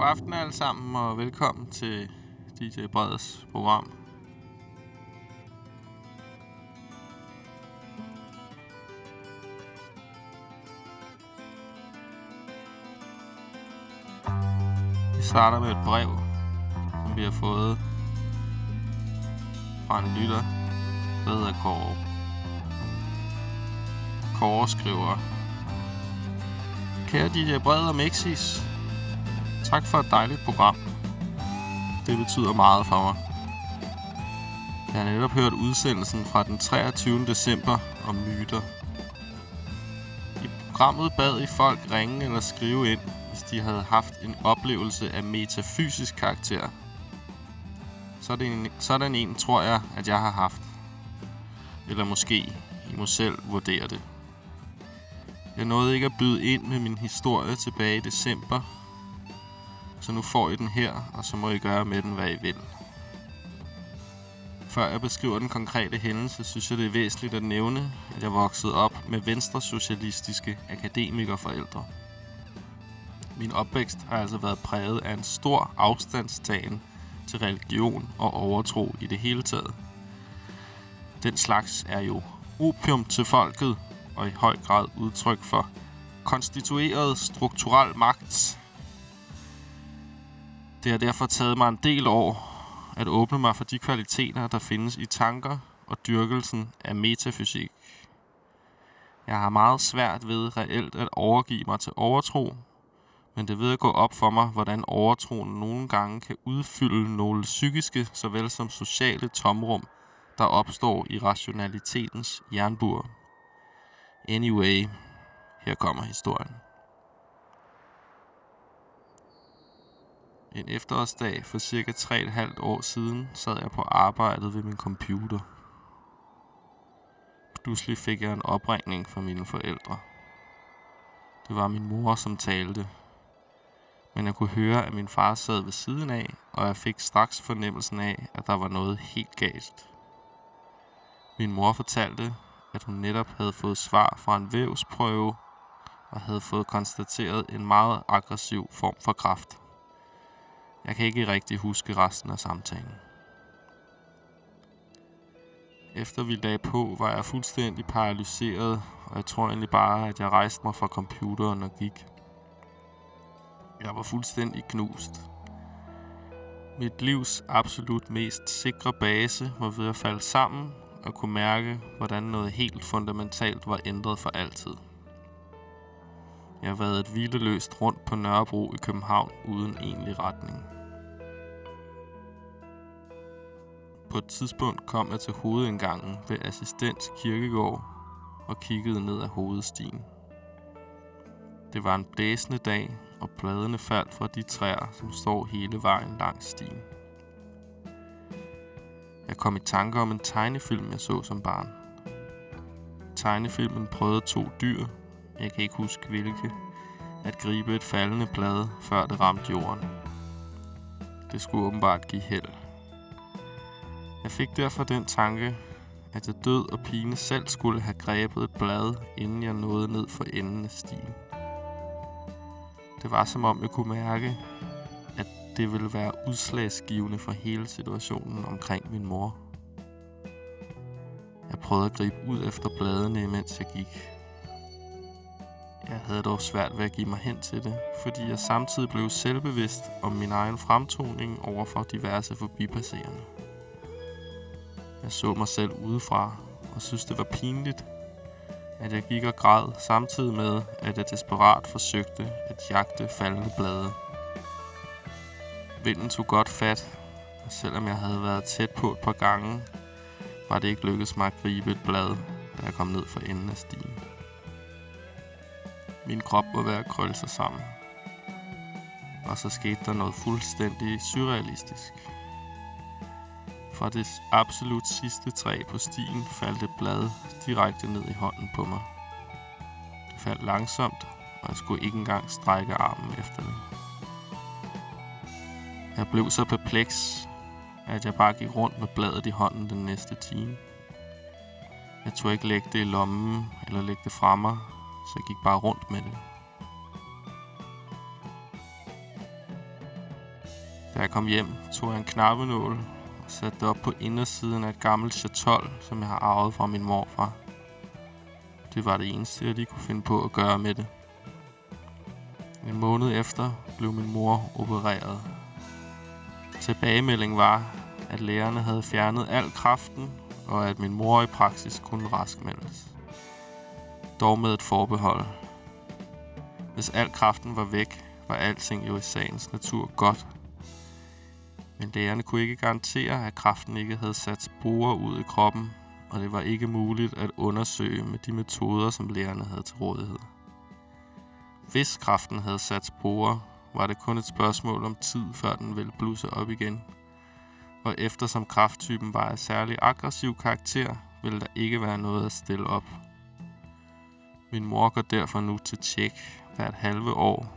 God aften alle sammen, og velkommen til DJ Breds program. Vi starter med et brev, som vi har fået fra en lytter, der hedder Kåre. Kåre skriver, Kære DJ Bred og Mexis, tak for et dejligt program. Det betyder meget for mig. Jeg har netop hørt udsendelsen fra den 23. december om myter. I programmet bad I folk ringe eller skrive ind, hvis de havde haft en oplevelse af metafysisk karakter. Sådan en, sådan en tror jeg, at jeg har haft. Eller måske I må selv vurdere det. Jeg nåede ikke at byde ind med min historie tilbage i december, så nu får I den her, og så må I gøre med den, hvad I vil. Før jeg beskriver den konkrete hændelse, synes jeg, det er væsentligt at nævne, at jeg voksede op med venstresocialistiske akademikerforældre. Min opvækst har altså været præget af en stor afstandstagen til religion og overtro i det hele taget. Den slags er jo opium til folket, og i høj grad udtryk for konstitueret strukturel magt. Det har derfor taget mig en del år at åbne mig for de kvaliteter, der findes i tanker og dyrkelsen af metafysik. Jeg har meget svært ved reelt at overgive mig til overtro, men det ved at gå op for mig, hvordan overtroen nogle gange kan udfylde nogle psykiske såvel som sociale tomrum, der opstår i rationalitetens jernbur. Anyway, her kommer historien. En efterårsdag for cirka 3,5 år siden sad jeg på arbejdet ved min computer. Pludselig fik jeg en opringning fra mine forældre. Det var min mor, som talte. Men jeg kunne høre, at min far sad ved siden af, og jeg fik straks fornemmelsen af, at der var noget helt galt. Min mor fortalte, at hun netop havde fået svar fra en vævsprøve og havde fået konstateret en meget aggressiv form for kræft. Jeg kan ikke rigtig huske resten af samtalen. Efter vi lagde på, var jeg fuldstændig paralyseret, og jeg tror egentlig bare, at jeg rejste mig fra computeren og gik. Jeg var fuldstændig knust. Mit livs absolut mest sikre base var ved at falde sammen og kunne mærke, hvordan noget helt fundamentalt var ændret for altid. Jeg været et hvileløst rundt på Nørrebro i København uden egentlig retning. På et tidspunkt kom jeg til hovedindgangen ved Assistens Kirkegård og kiggede ned ad hovedstien. Det var en blæsende dag, og bladene faldt fra de træer, som står hele vejen langs stien. Jeg kom i tanke om en tegnefilm, jeg så som barn. Tegnefilmen prøvede to dyr, jeg kan ikke huske hvilke, at gribe et faldende blad, før det ramte jorden. Det skulle åbenbart give held. Jeg fik derfor den tanke, at jeg død og pine selv skulle have grebet et blad, inden jeg nåede ned for enden af stien. Det var som om jeg kunne mærke, at det ville være udslagsgivende for hele situationen omkring min mor. Jeg prøvede at gribe ud efter bladene, mens jeg gik. Jeg havde dog svært ved at give mig hen til det, fordi jeg samtidig blev selvbevidst om min egen fremtoning over for diverse forbipasserende. Jeg så mig selv udefra og synes det var pinligt, at jeg gik og græd samtidig med, at jeg desperat forsøgte at jagte faldende blade. Vinden tog godt fat, og selvom jeg havde været tæt på et par gange, var det ikke lykkedes mig at gribe et blad, da jeg kom ned for enden af stien. Min krop var ved at krølle sig sammen. Og så skete der noget fuldstændig surrealistisk. Fra det absolut sidste træ på stien faldt et blad direkte ned i hånden på mig. Det faldt langsomt, og jeg skulle ikke engang strække armen efter det. Jeg blev så perpleks, at jeg bare gik rundt med bladet i hånden den næste time. Jeg tog ikke lægge det i lommen eller lægge det fra mig, så jeg gik bare rundt med det. Da jeg kom hjem, tog jeg en knappenål og satte det op på indersiden af et gammelt chatol, som jeg har arvet fra min morfar. Det var det eneste, jeg lige kunne finde på at gøre med det. En måned efter blev min mor opereret. Tilbagemeldingen var, at lægerne havde fjernet al kraften, og at min mor i praksis kunne raskmeldes. Dog med et forbehold. Hvis al kraften var væk, var alting jo i sagens natur godt. Men lægerne kunne ikke garantere, at kraften ikke havde sat sporer ud i kroppen, og det var ikke muligt at undersøge med de metoder, som lægerne havde til rådighed. Hvis kraften havde sat sporer, var det kun et spørgsmål om tid, før den ville blusse op igen. Og eftersom krafttypen var af særlig aggressiv karakter, ville der ikke være noget at stille op. Min mor går derfor nu til tjek hvert halve år,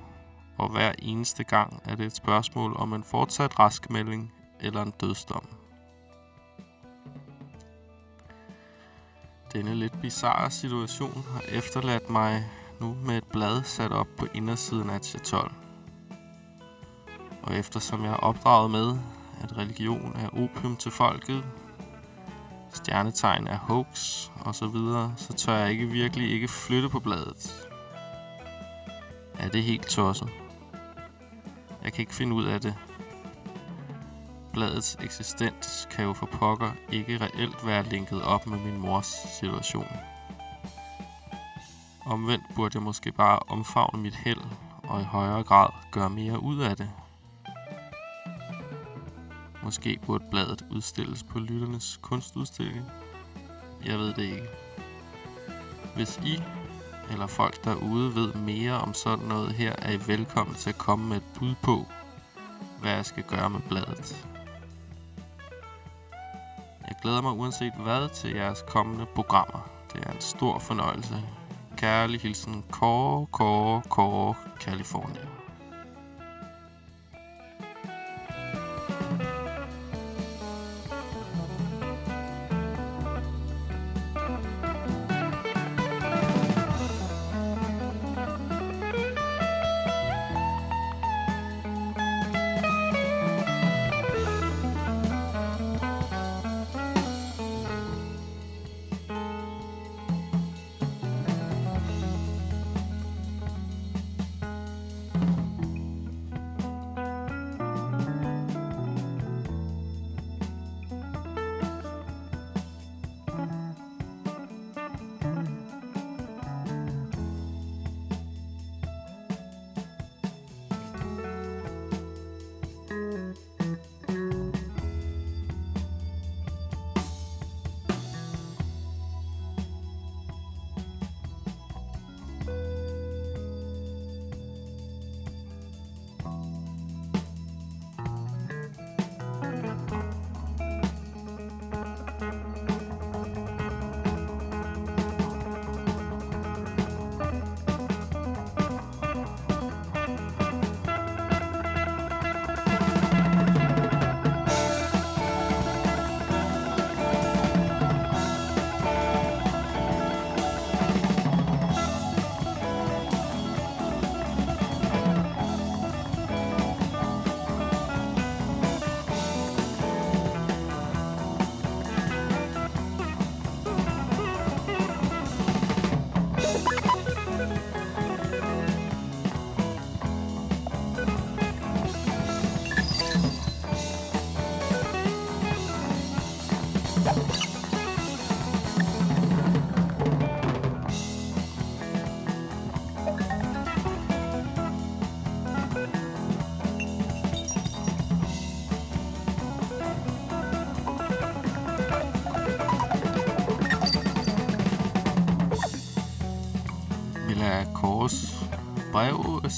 og hver eneste gang er det et spørgsmål om en fortsat raskmelding eller en dødsdom. Denne lidt bizarre situation har efterladt mig nu med et blad sat op på indersiden af et chatol. Og eftersom jeg er opdraget med, at religion er opium til folket, stjernetegn er hoax og så videre, så tør jeg ikke virkelig ikke flytte på bladet. Er det helt tosset? Jeg kan ikke finde ud af det. Bladets eksistens kan jo for pokker ikke reelt være linket op med min mors situation. Omvendt burde jeg måske bare omfavne mit held og i højere grad gøre mere ud af det. Måske burde bladet udstilles på lytternes kunstudstilling. Jeg ved det ikke. Hvis I eller folk derude ved mere om sådan noget her, er I velkommen til at komme med et bud på, hvad jeg skal gøre med bladet. Jeg glæder mig uanset hvad til jeres kommende programmer. Det er en stor fornøjelse. Kærlig hilsen Kåre, Kåre, Kåre, California.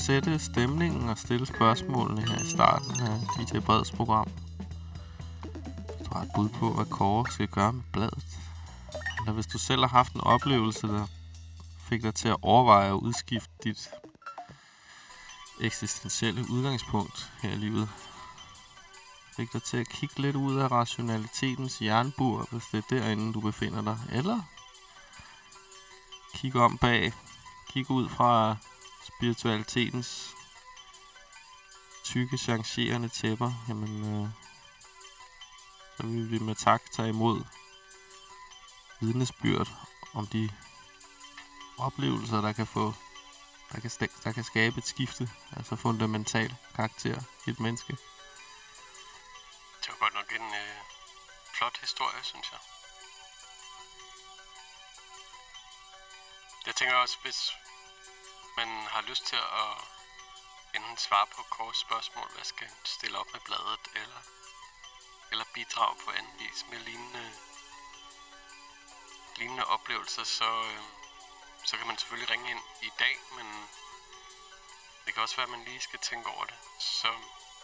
Sætte stemningen og stille spørgsmålene her i starten af DJ Breds program. Du har et bud på, hvad Kåre skal gøre med bladet. Eller hvis du selv har haft en oplevelse, der fik dig til at overveje at udskifte dit eksistentielle udgangspunkt her i livet. Fik dig til at kigge lidt ud af rationalitetens jernbur, hvis det er derinde, du befinder dig. Eller kigge om bag kigge ud fra spiritualitetens tykke, chancerende tæpper, jamen, øh, så vil vi med tak tage imod vidnesbyrd om de oplevelser, der kan få der kan, der kan skabe et skifte, altså fundamental karakter i et menneske. Det var godt nok en øh, flot historie, synes jeg. Jeg tænker også, hvis man har lyst til at enten svare på kort spørgsmål, hvad skal stille op med bladet, eller, eller bidrage på anden vis med lignende, lignende oplevelser, så, øh, så kan man selvfølgelig ringe ind i dag, men det kan også være, at man lige skal tænke over det. Så,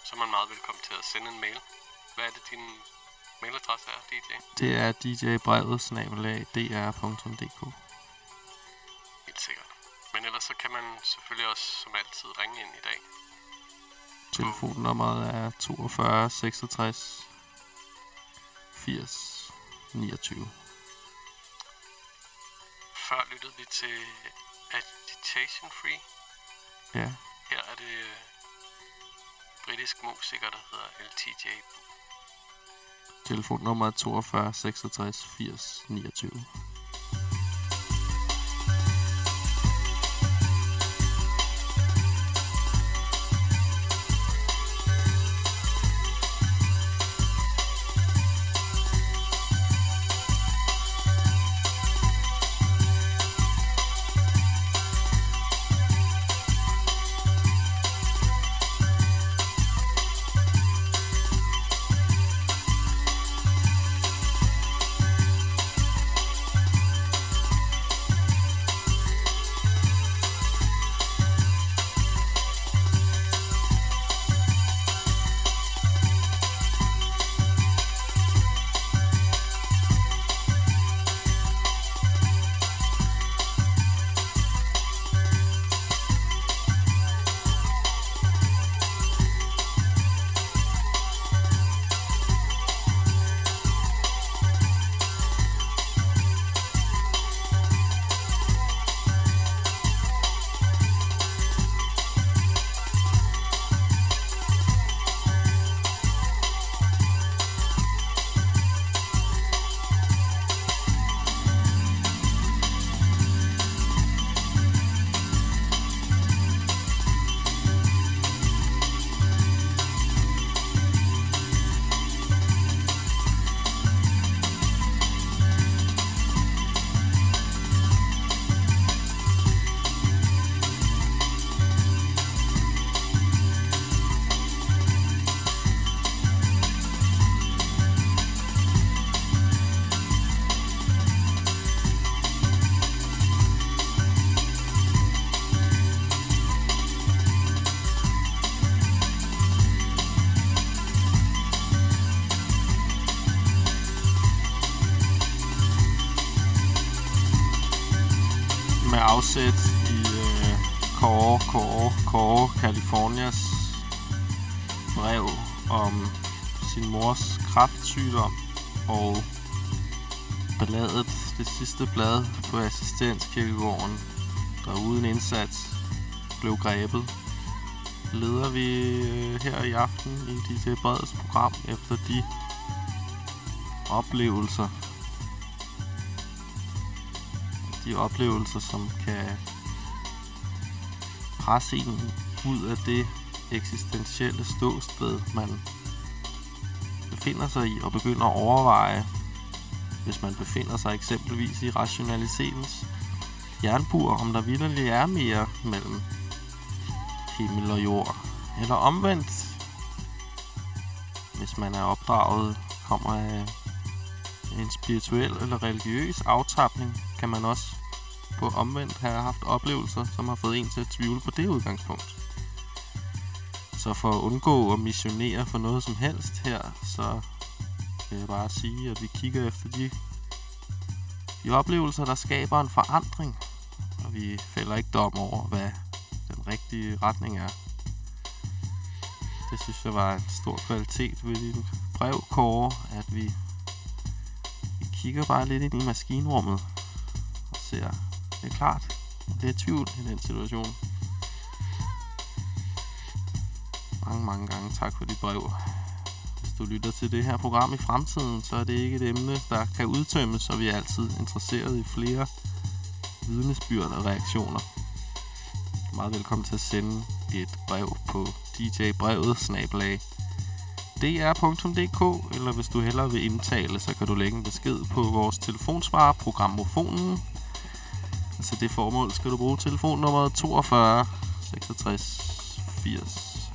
så er man meget velkommen til at sende en mail. Hvad er det, din mailadresse er, DJ? Det er djbrevet dr.dk. Helt sikkert. Men ellers så kan man selvfølgelig også som altid ringe ind i dag. Telefonnummeret er 42 66 80 29 før lyttede vi til Agitation Free. Ja. Her er det øh, britisk musiker, der hedder LTJ. Telefonnummer er 42 66 80 29. første blad på assistenskirkegården, der uden indsats blev grebet, leder vi øh, her i aften i DJ Breds program efter de oplevelser, de oplevelser, som kan presse en ud af det eksistentielle ståsted, man befinder sig i, og begynder at overveje, hvis man befinder sig eksempelvis i rationalitetens jernbur, om der vidderligt er mere mellem himmel og jord. Eller omvendt, hvis man er opdraget, kommer af en spirituel eller religiøs aftapning, kan man også på omvendt have haft oplevelser, som har fået en til at tvivle på det udgangspunkt. Så for at undgå at missionere for noget som helst her, så vil jeg bare sige, at vi kigger efter de, de oplevelser, der skaber en forandring. Og vi fælder ikke dom over, hvad den rigtige retning er. Det synes jeg var en stor kvalitet ved din brev, Kåre, at vi, vi kigger bare lidt ind i maskinrummet og ser, det er klart, det er tvivl i den situation. Mange, mange gange tak for dit brev. Du lytter til det her program i fremtiden, så er det ikke et emne, der kan udtømmes, og vi er altid interesseret i flere vidnesbyrd og reaktioner. Meget velkommen til at sende et brev på djbrevet snablag dr.dk, eller hvis du hellere vil indtale, så kan du lægge en besked på vores telefonsvarer, programmofonen. Altså det formål skal du bruge telefonnummeret 42 66 80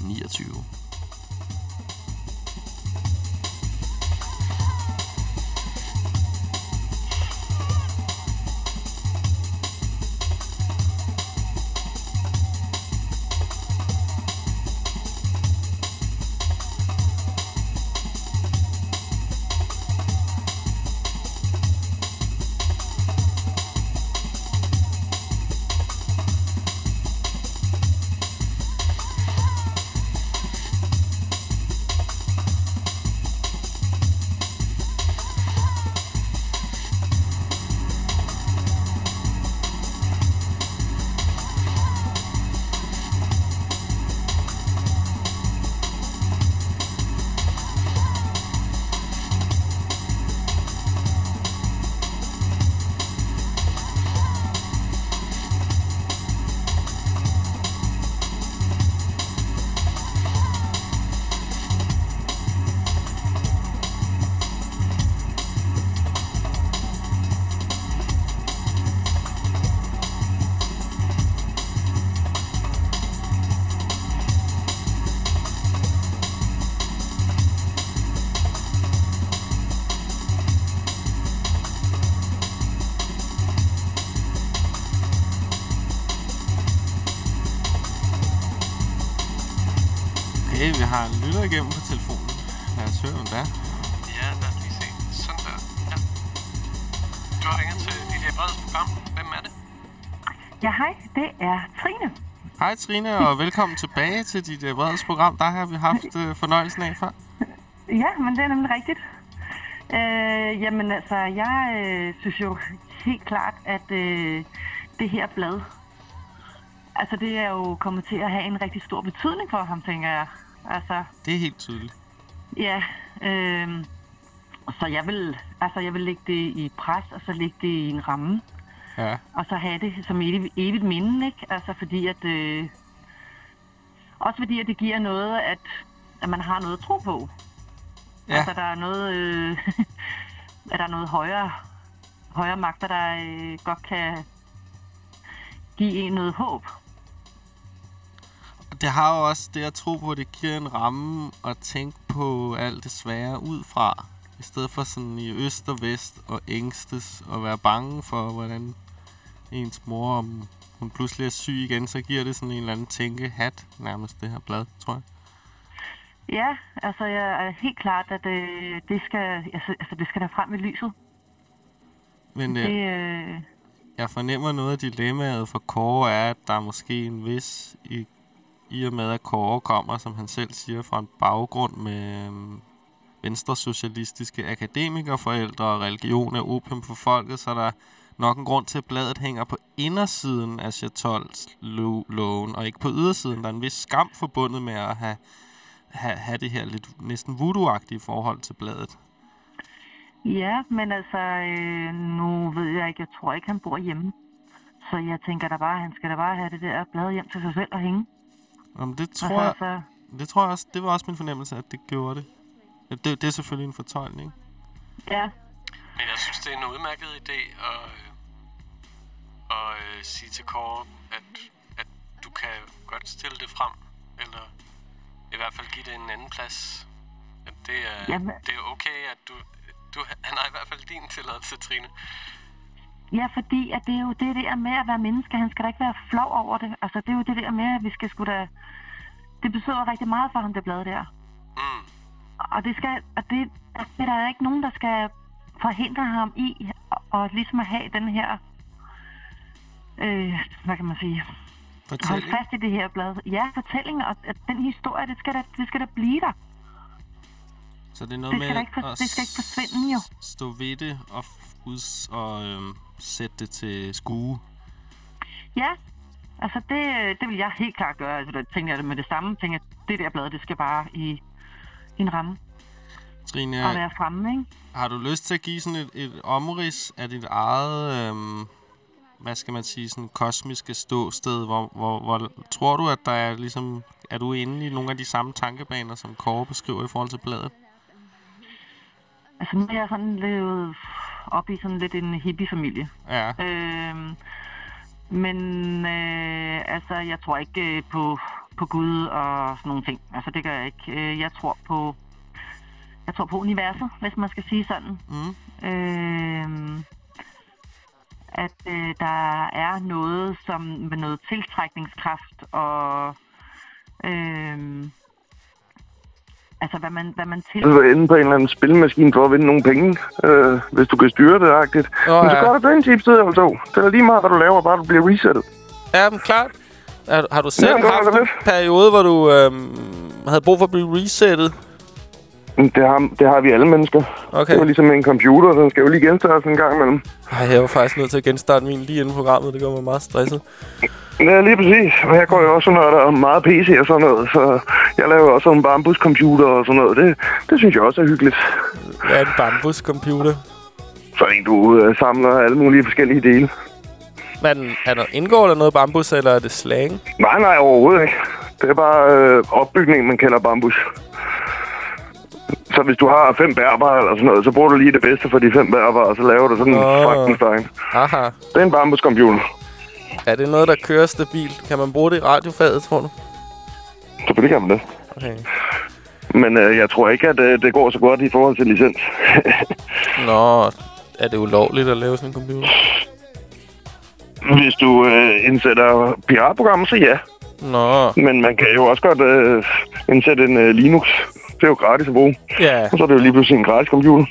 29. Hej Trine, og velkommen tilbage til dit uh, program. Der har vi haft uh, fornøjelsen af før. Ja, men det er nemlig rigtigt. Øh, jamen altså, jeg øh, synes jo helt klart, at øh, det her blad, altså det er jo kommet til at have en rigtig stor betydning for ham, tænker jeg. Altså, Det er helt tydeligt. ja, øh, så jeg vil, altså jeg vil lægge det i pres, og så lægge det i en ramme, Ja. og så have det som evigt, evigt minde, ikke? Altså fordi at, øh, også fordi at det giver noget, at, at man har noget at tro på. Ja. Altså, der er noget, øh, at der er noget højere, højere magter, der øh, godt kan give en noget håb. Det har jo også det at tro på, at det giver en ramme at tænke på alt det svære ud fra. I stedet for sådan i øst og vest og ængstes og være bange for, hvordan ens mor, om hun pludselig er syg igen, så giver det sådan en eller anden tænkehat, nærmest det her blad, tror jeg. Ja, altså jeg er helt klart, at øh, det skal, altså, altså det skal der frem i lyset. Men Det, øh, øh, jeg fornemmer noget af dilemmaet for Kåre er, at der er måske en vis, i, i og med at Kåre kommer, som han selv siger, fra en baggrund med øhm, venstresocialistiske akademikerforældre og religion er opium for folket, så er der nok en grund til, at bladet hænger på indersiden af Chatol's-loven, og ikke på ydersiden. Der er en vis skam forbundet med at have, have, have det her lidt næsten voodoo-agtige forhold til bladet. ja, men altså, øh, nu ved jeg ikke, jeg tror ikke, han bor hjemme. Så jeg tænker da bare, han skal da bare have det der blad hjem til sig selv og hænge. Om det tror jeg, så, det tror jeg også, det var også min fornemmelse, at det gjorde det. Det, det er selvfølgelig en fortolkning. ja, Men jeg synes, det er en udmærket idé at, at øh, sige til Kåre, at, at du kan godt stille det frem, eller i hvert fald give det en anden plads. At det er, Jamen. det er okay, at du, du... Han har i hvert fald din tilladelse, Trine. Ja, fordi at det er jo det der med at være menneske. Han skal da ikke være flov over det. Altså, det er jo det der med, at vi skal sgu da... Det betyder rigtig meget for ham, det blad der. Mm. Og det skal... Og det, det er der ikke nogen, der skal forhindre ham i og, og ligesom at have den her... Øh, hvad kan man sige? Hold Fortælling. fast i det her blad. Ja, fortælling og at den historie, det skal da, det skal da blive der. Så det er noget Det med ikke for- at det skal ikke forsvinde, jo. stå ved det og, uds- og øhm, sætte det til skue. Ja, Altså, det, det vil jeg helt klart gøre. Altså, der tænker jeg det med det samme. Tænker, jeg, det der blad, det skal bare i, i en ramme Trine, og være fremme, ikke? har du lyst til at give sådan et, et omrids af dit eget, øhm, hvad skal man sige, sådan kosmiske ståsted? Hvor, hvor, hvor tror du, at der er ligesom, er du inde i nogle af de samme tankebaner, som Kåre beskriver i forhold til bladet? Altså, nu er jeg sådan levet op i sådan lidt en hippie-familie. Ja, Øhm, men øh, altså, jeg tror ikke øh, på, på Gud og sådan nogle ting. Altså, det gør jeg ikke. Øh, jeg tror på jeg tror på universet, hvis man skal sige sådan. mm. Øhm, at øh, der er noget som med noget tiltrækningskraft og øhm, altså hvad man hvad man til Du er inde på en eller anden spilmaskine for at vinde nogle penge, øh, hvis du kan styre det agtigt. Nå, Men så ja. gør du det en eller to. Det er lige meget, hvad du laver, bare du bliver resettet. Ja, men klart. Har, har du selv Ja, haft en lidt. periode, hvor du øhm, havde brug for at blive resettet? Men Det har, det har vi alle mennesker. Okay. Det er ligesom med en computer, den skal jo lige genstartes en gang imellem. Ej, jeg var faktisk nødt til at genstarte min lige inden programmet. Det gør mig meget stresset. Ja, lige præcis. Og jeg går jo også, når der er meget PC og sådan noget, så jeg laver også en bambuscomputer og sådan noget. Det, det synes jeg også er hyggeligt. Hvad er en bambuscomputer? Så en, du øh, samler alle mulige forskellige dele. Er, den, er der indgår der noget bambus, eller er det slang? Nej, nej, overhovedet ikke. Det er bare øh, opbygningen, man kalder bambus. Så hvis du har fem bærber eller sådan noget, så bruger du lige det bedste for de fem bærber, og så laver du sådan en Nå. Frankenstein. Aha. Det er en bambuscomputer. Er det noget, der kører stabilt? Kan man bruge det i radiofaget, tror du? Selvfølgelig kan man det. Okay. Men øh, jeg tror ikke, at øh, det går så godt i forhold til licens. Nå, er det ulovligt at lave sådan en computer? hvis du øh, indsætter piratprogrammer, så ja. Nå, Men man kan jo også godt øh, indsætte en øh, Linux. Det er jo gratis at bruge. ja. Og så er det jo lige pludselig en gratis computer.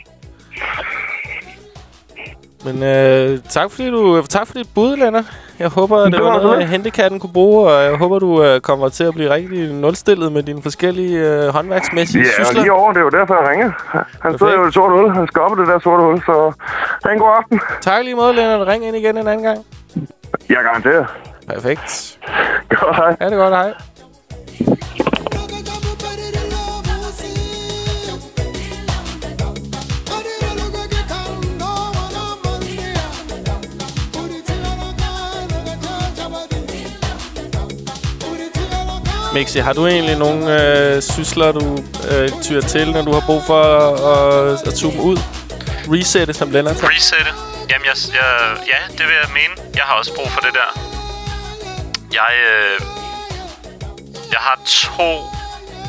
Men øh, tak fordi du tak for dit bud, Lennart. Jeg håber, at det Det var noget, det. handicappen kunne bruge, og jeg håber, du øh, kommer til at blive rigtig nulstillet med dine forskellige øh, håndværksmæssige Ja, sysler. lige over, det er jo derfor, jeg ringer. Han sidder jo i et sort hul. Han skal op i det der sorte hul, så ha' en god aften. Tak lige måde, Lennart. Ring ind igen en anden gang. Jeg garanterer. Perfekt. Godt, hej. Ha' det godt, hej. Mixi, har du egentlig nogle øh, sysler, du øh, tyrer til, når du har brug for at, at, at zoome ud? Resette, som Lennart sagde. Resette. Jamen, jeg, jeg, ja, det vil jeg mene. Jeg har også brug for det der. Jeg, øh, jeg har to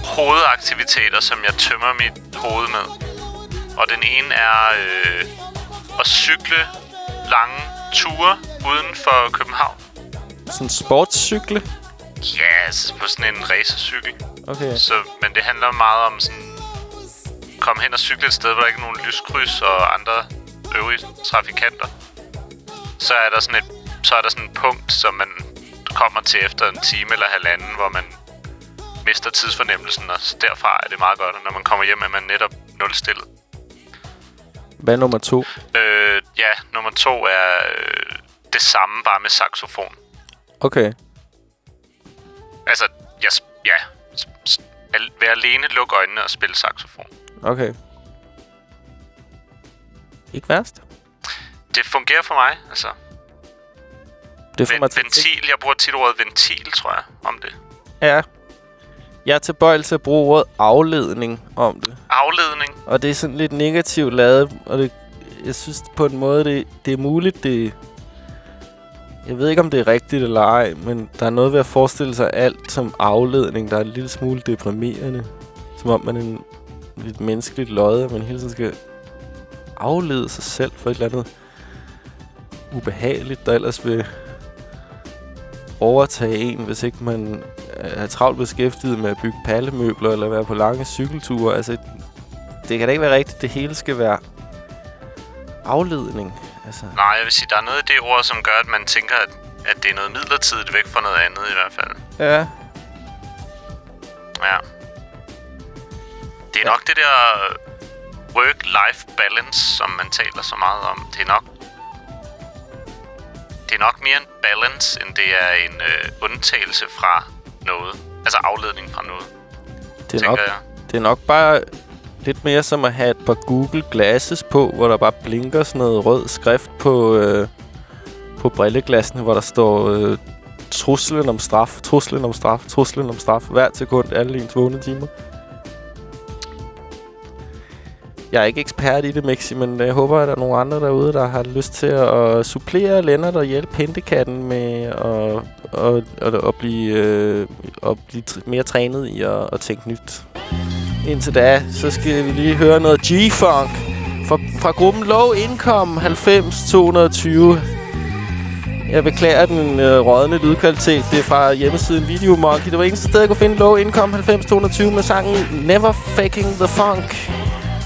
hovedaktiviteter, som jeg tømmer mit hoved med. Og den ene er øh, at cykle lange ture uden for København. Sådan en sportscykle. Ja, yes, på sådan en racercykel. Okay. Så, men det handler meget om sådan... Komme hen og cykle et sted, hvor der ikke er nogen lyskryds og andre øvrige trafikanter. Så er der sådan et, så er der sådan et punkt, som man kommer til efter en time eller halvanden, hvor man mister tidsfornemmelsen, og derfra er det meget godt, og når man kommer hjem, er man netop nulstillet. Hvad er nummer to? Øh, ja, nummer to er øh, det samme, bare med saxofon. Okay. Altså, jeg, ja, være alene, lukke øjnene og spille saxofon. Okay. Ikke værst. Det fungerer for mig, altså. Det får Ven- mig til ventil, jeg bruger tit ordet ventil, tror jeg, om det. Ja. Jeg er tilbøjelig til at bruge ordet afledning om det. Afledning. Og det er sådan lidt negativt lavet, og det, jeg synes på en måde, det, det er muligt, det... Jeg ved ikke, om det er rigtigt eller ej, men der er noget ved at forestille sig alt som afledning, der er en lille smule deprimerende. Som om man er en lidt menneskeligt lod, at man hele tiden skal aflede sig selv for et eller andet ubehageligt, der ellers vil overtage en, hvis ikke man er travlt beskæftiget med at bygge pallemøbler eller være på lange cykelture. Altså, det kan da ikke være rigtigt, det hele skal være afledning. Altså, Nej, jeg vil sige, der er noget i det ord, som gør, at man tænker, at, at det er noget midlertidigt væk fra noget andet i hvert fald. ja. Ja. Det er nok det der work-life balance, som man taler så meget om. Det er nok det er nok mere en balance, end det er en øh, undtagelse fra noget. Altså afledning fra noget, Det er, nok, jeg. det er nok bare lidt mere som at have et par Google Glasses på, hvor der bare blinker sådan noget rød skrift på, øh, på brilleglassene, hvor der står øh, truslen om straf, truslen om straf, truslen om straf, hvert sekund, alle ens vågne timer. Jeg er ikke ekspert i det, Mixi, men jeg håber, at der er nogle andre derude, der har lyst til at supplere Lennart og hjælpe hentekatten med at, at, at, at blive, øh, at blive mere trænet i at, at tænke nyt. Indtil da, så skal vi lige høre noget G-Funk fra, fra gruppen Low Income 90220. Jeg beklager den øh, rådne lydkvalitet. Det er fra hjemmesiden Video Monkey. Det var eneste sted, jeg kunne finde Low Income 90220 med sangen Never Faking the Funk.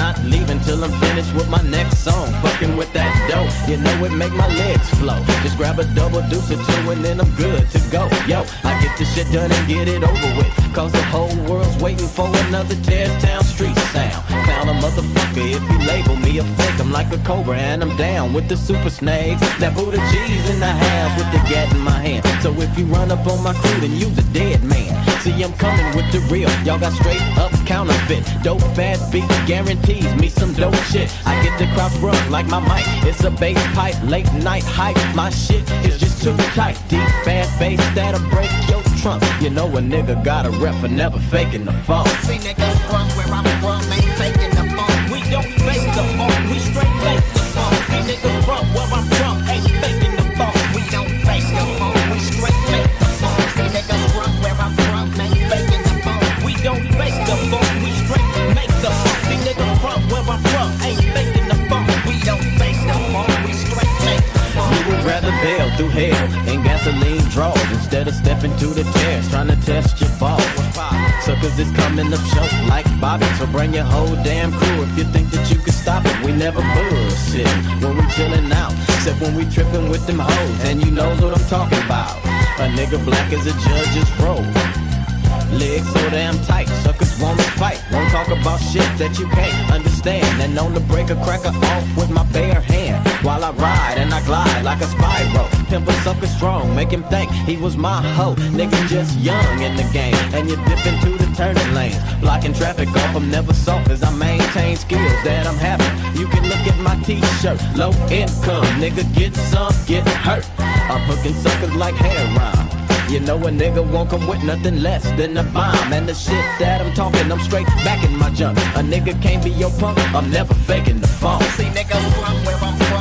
Not leaving till I'm finished with my next song. Fucking with that dope, you know it make my legs flow. Just grab a double deuce or two and then I'm good to go. Yo, I get this shit done and get it over with. Cause the whole world's waiting for another Town street sound. Found a motherfucker if you label me a fake. I'm like a cobra and I'm down with the super snakes. That Buddha G's in the house with the gat in my hand. So if you run up on my crew, then you's a dead man. See, I'm coming with the real. Y'all got straight up counterfeit. Dope fast beat guarantees me some dope shit. I get the crowd run like my mic. It's a bass pipe, late night hype. My shit is just too tight. Deep fast bass that'll break your trunk. You know a nigga got a rep for never faking the funk. See niggas from where I'm from ain't faking the funk. We don't fake the funk, we straight fake the funk. See niggas from where I'm from through in gasoline draws instead of stepping to the tears trying to test your balls. Suckers is coming up short like Bobby, so bring your whole damn crew if you think that you can stop it. We never bullshit when we chillin' out, except when we trippin' with them hoes, and you knows what I'm talking about. A nigga black as a judge's robe. Legs so damn tight, suckers wanna fight. Won't talk about shit that you can't understand. And on the break breaker, cracker off with my bare hand. While I ride and I glide like a spiral. Pimp a sucker strong, make him think he was my hoe. Nigga just young in the game, and you dip into the turning lanes. Blocking traffic off, I'm never soft as I maintain skills that I'm having. You can look at my t-shirt, low income. Nigga get some, get hurt. I'm hooking suckers like hair rhyme. You know a nigga won't come with nothing less than a bomb And the shit that I'm talking, I'm straight back in my junk A nigga can't be your punk, I'm never faking the phone See niggas from where I'm from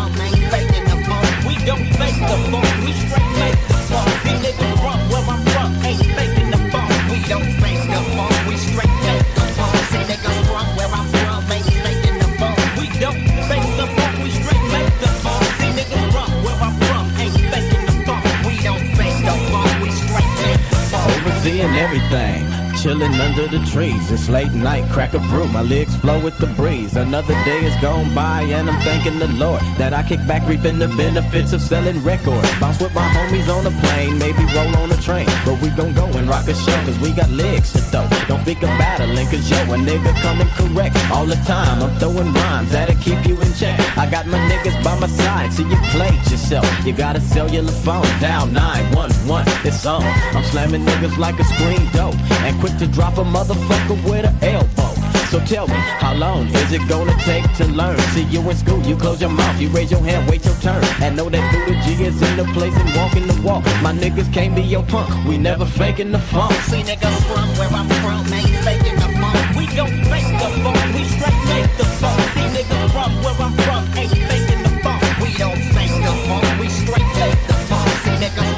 don't the funk, we straight make the funk. See niggas from where I'm from ain't faking the funk. We don't fake the funk, we straight make the funk. See niggas from where I'm from ain't faking the funk. We don't fake the funk, we straight make the funk. See niggas from where I'm from ain't faking the funk. We don't fake the funk, we straight make the funk. Overseeing everything Chilling under the trees, it's late night, crack a brew, my legs flow with the breeze. Another day is gone by, and I'm thanking the Lord that I kick back, reaping the benefits of selling records. Bounce with my homies on a plane, maybe roll on a train. But we gon' go and rock a show, cause we got legs to throw. Don't think of battling, cause yo, a nigga coming correct all the time. I'm throwing rhymes that'll keep you in check. I got my niggas by my side, so you played yourself. You got a cellular phone, down 911, it's on. I'm slamming niggas like a screen dope, and quick to drop a motherfucker with an elbow. So tell me, how long is it gonna take to learn? See you in school, you close your mouth, you raise your hand, wait your turn. And know that Buddha G is in the place and walking the walk. My niggas can't be your punk, we never faking the funk. See niggas from where I'm from ain't faking the funk. We don't fake the funk, we straight make the funk. See niggas from where I'm from ain't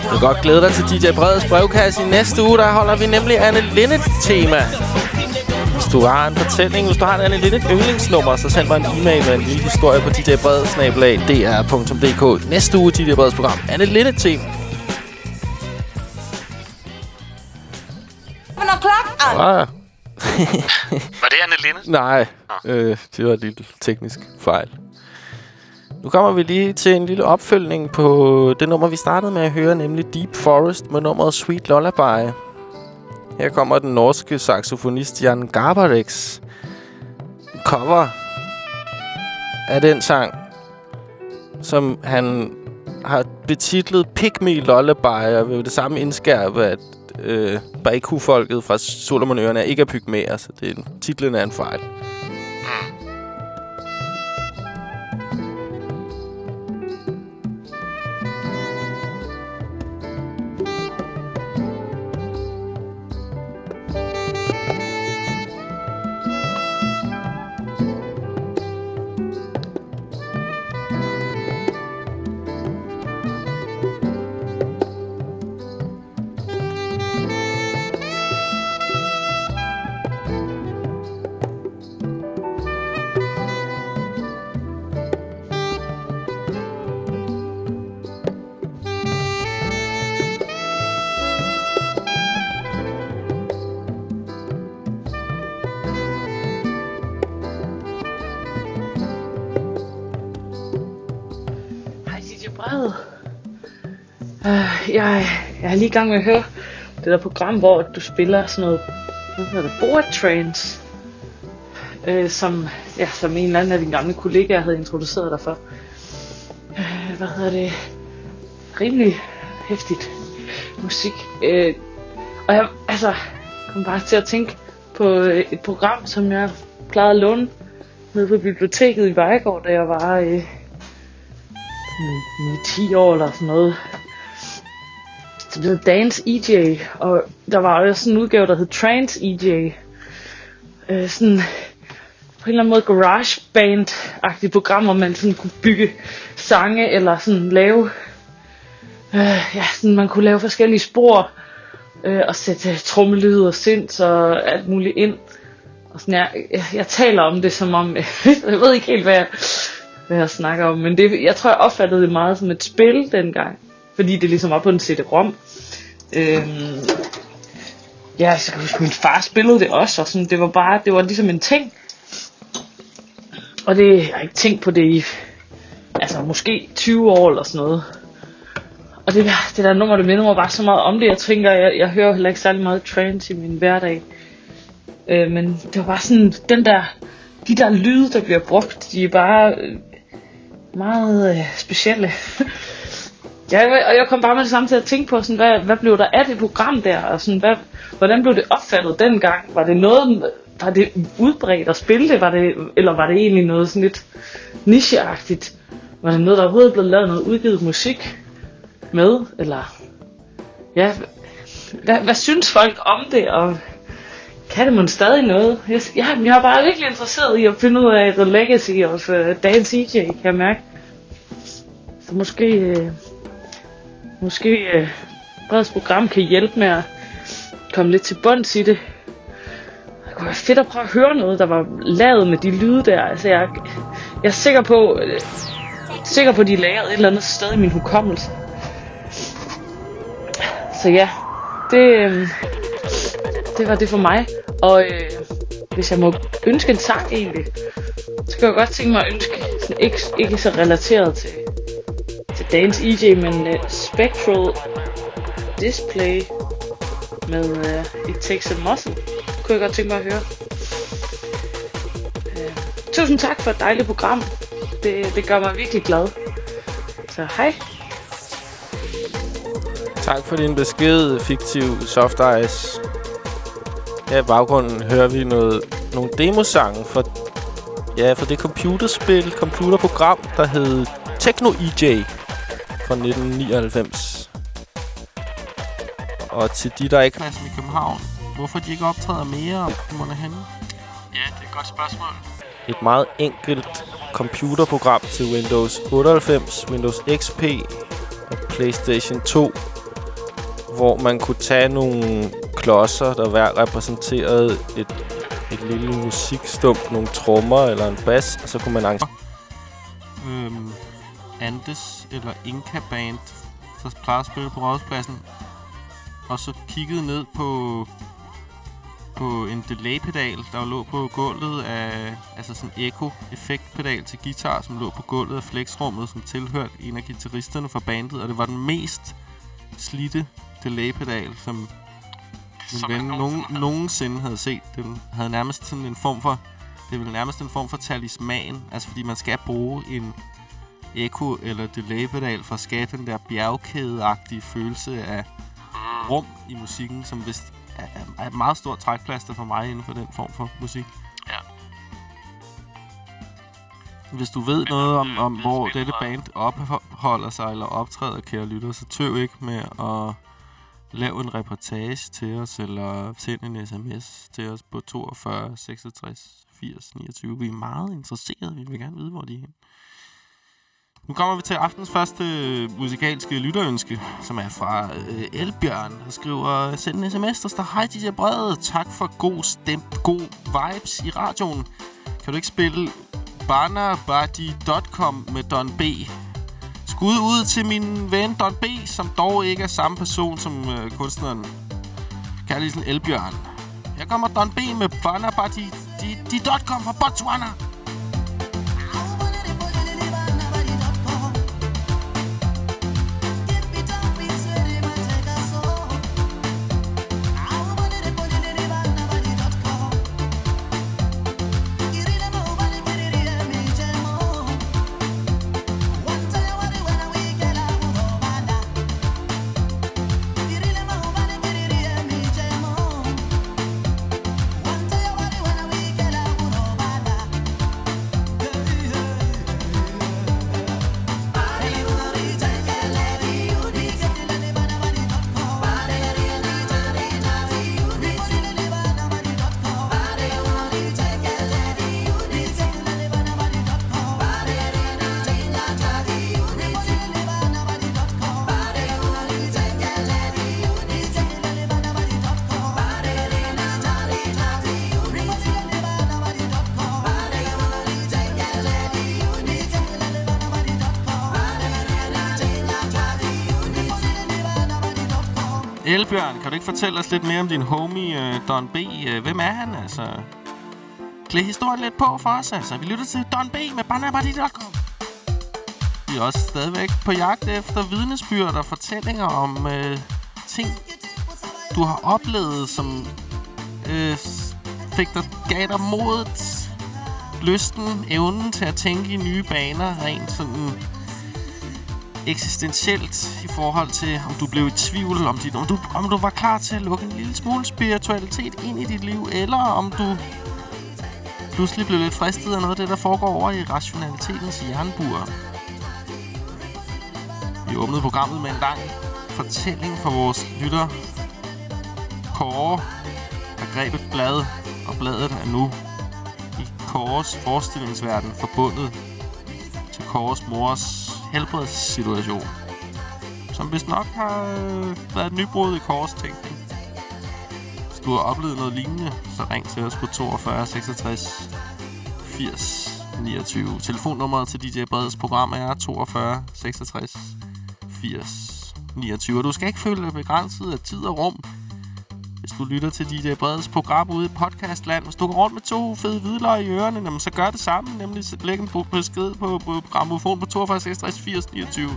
Du kan godt glæde dig til DJ Breds brevkasse. I næste uge, der holder vi nemlig Anne Linnet-tema. Hvis du har en fortælling, hvis du har en Anne Linnet yndlingsnummer, så send mig en e-mail med en lille historie på djbredsnabelag.dr.dk. Næste uge, DJ Breds program. Anne Linnet-tema. Ah, Var det Anne Linde? nej, øh, det var et lille teknisk fejl. Nu kommer vi lige til en lille opfølgning på det nummer, vi startede med at høre, nemlig Deep Forest med nummeret Sweet Lullaby. Her kommer den norske saxofonist Jan Garbareks cover af den sang, som han har betitlet Pick Me Lullaby, og ved det samme indskærpe, at øh, Baku-folket fra Solomonøerne ikke er pygmæer, så det er, titlen er en fejl. Ah. Jeg, er lige i gang med at høre det der program, hvor du spiller sådan noget, hvad hedder det, board trains. øh, som, ja, som en eller anden af dine gamle kollegaer havde introduceret dig for. Øh, hvad hedder det? Rimelig hæftigt musik. Øh, og jeg, altså, kom bare til at tænke på øh, et program, som jeg plejede at låne nede på biblioteket i Vejgaard, da jeg var øh, hmm, 10 år eller sådan noget. Så det hed Dance EJ, og der var også en udgave, der hed Trans EJ. Øh, sådan på en eller anden måde garage band agtige program, hvor man sådan kunne bygge sange, eller sådan lave, øh, ja, sådan man kunne lave forskellige spor, øh, og sætte trommelyd og synth og alt muligt ind. Og sådan, jeg, jeg, jeg taler om det som om, jeg ved ikke helt, hvad jeg, hvad jeg snakker om, men det, jeg tror, jeg opfattede det meget som et spil dengang, fordi det ligesom var på en CD-ROM. Øhm, ja, jeg kan huske, min far spillede det også, og sådan, det var bare, det var ligesom en ting. Og det, jeg har ikke tænkt på det i, altså måske 20 år eller sådan noget. Og det, der- det der nummer, det minder mig bare så meget om det. Jeg tænker, jeg, jeg hører heller ikke særlig meget trance i min hverdag. Øh, men det var bare sådan, den der, de der lyde, der bliver brugt, de er bare øh, meget øh, specielle. ja, og jeg kom bare med det samme til at tænke på, sådan, hvad, hvad blev der af det program der, og sådan, hvad, hvordan blev det opfattet dengang? Var det noget, var det udbredt at spille det, var det, eller var det egentlig noget sådan lidt nicheagtigt? Var det noget, der overhovedet blev lavet noget udgivet musik med, eller ja, hvad, hvad synes folk om det, og kan det man stadig noget? Jeg, jeg, jeg er bare virkelig interesseret i at finde ud af The Legacy of uh, Dan CJ, kan jeg mærke. Så måske, uh, måske øh, Breds program kan hjælpe med at komme lidt til bunds i det. Det kunne være fedt at prøve at høre noget, der var lavet med de lyde der. Altså, jeg, jeg er sikker på, øh, sikker på, at de er lagret et eller andet sted i min hukommelse. Så ja, det, øh, det var det for mig. Og øh, hvis jeg må ønske en sang egentlig, så kan jeg godt tænke mig at ønske, sådan ikke, ikke så relateret til, dagens Dance EJ, men uh, Spectral Display med øh, uh, It Takes a Muscle. Kunne jeg godt tænke mig at høre. Uh, tusind tak for et dejligt program. Det, det gør mig virkelig glad. Så hej. Tak for din besked, fiktiv Soft Ice. Her i baggrunden hører vi noget, nogle demosange for, ja, for det computerspil, computerprogram, der hed Techno EJ fra 1999. Og til de, der ikke... Pladsen i København. Hvorfor de ikke optræder mere? Må henne? Ja, det er et godt spørgsmål. et meget enkelt computerprogram til Windows 98, Windows XP og PlayStation 2, hvor man kunne tage nogle klodser, der hver repræsenterede et, et lille musikstump, nogle trommer eller en bas, og så kunne man arrangere... Øhm, Andes eller Inca Band, der plejer at spille på Rådhuspladsen, og så kiggede ned på på en delay-pedal, der lå på gulvet af... Altså sådan en echo-effektpedal til guitar, som lå på gulvet af flexrummet, som tilhørte en af guitaristerne fra bandet. Og det var den mest slidte delay-pedal, som min Som ven nogen, nogensinde havde set. Den havde nærmest sådan en form for... Det er vel nærmest en form for talisman. Altså fordi man skal bruge en echo eller delay-pedal for at skabe den der bjergkædeagtige følelse af rum i musikken, som vist er, er, er et meget stort trækplaster for mig inden for den form for musik. Ja. Hvis du ved Men noget om om, hvor dette band opholder sig eller optræder, kære lytter, så tøv ikke med at lave en reportage til os, eller send en sms til os på 42 66 80 29. Vi er meget interesserede. Vi vil gerne vide, hvor de er. Nu kommer vi til aftens første øh, musikalske lytterønske, som er fra øh, Elbjørn, der skriver, send en sms, der står, hej DJ Brede, tak for god stemt, god vibes i radioen. Kan du ikke spille barnabadi.com med Don B? Skud ud til min ven Don B, som dog ikke er samme person som øh, kunstneren Kærligheden Elbjørn. Her kommer Don B med barnabadi.com fra Botswana. Elbjørn, kan du ikke fortælle os lidt mere om din homie uh, Don B? Uh, hvem er han, altså? Klæd historien lidt på for os, altså. Vi lytter til Don B med banabadi.com. Vi er også stadigvæk på jagt efter vidnesbyrd og fortællinger om uh, ting, du har oplevet, som uh, fik dig, gav dig modet, lysten, evnen til at tænke i nye baner, rent sådan eksistentielt i forhold til, om du blev i tvivl, om, dit, om, du, om du var klar til at lukke en lille smule spiritualitet ind i dit liv, eller om du pludselig blev lidt fristet af noget af det, der foregår over i rationalitetens jernbur. Vi åbnede programmet med en lang fortælling fra vores lytter Kåre, der greb et blad, og bladet er nu i Kåres forestillingsverden forbundet til Kåres mors helbredssituation. Som vist nok har øh, været et nybrud i korstænkning. Hvis du har oplevet noget lignende, så ring til os på 42 66 80 29. Telefonnummeret til DJ Breds program er 42 66 80 29. Og du skal ikke føle dig begrænset af tid og rum, hvis du lytter til DJ Breds program ude i podcastland. Hvis du går rundt med to fede hvidløg i ørerne, jamen, så gør det samme. Nemlig læg en besked på, på gramofon på 42 69 80 29.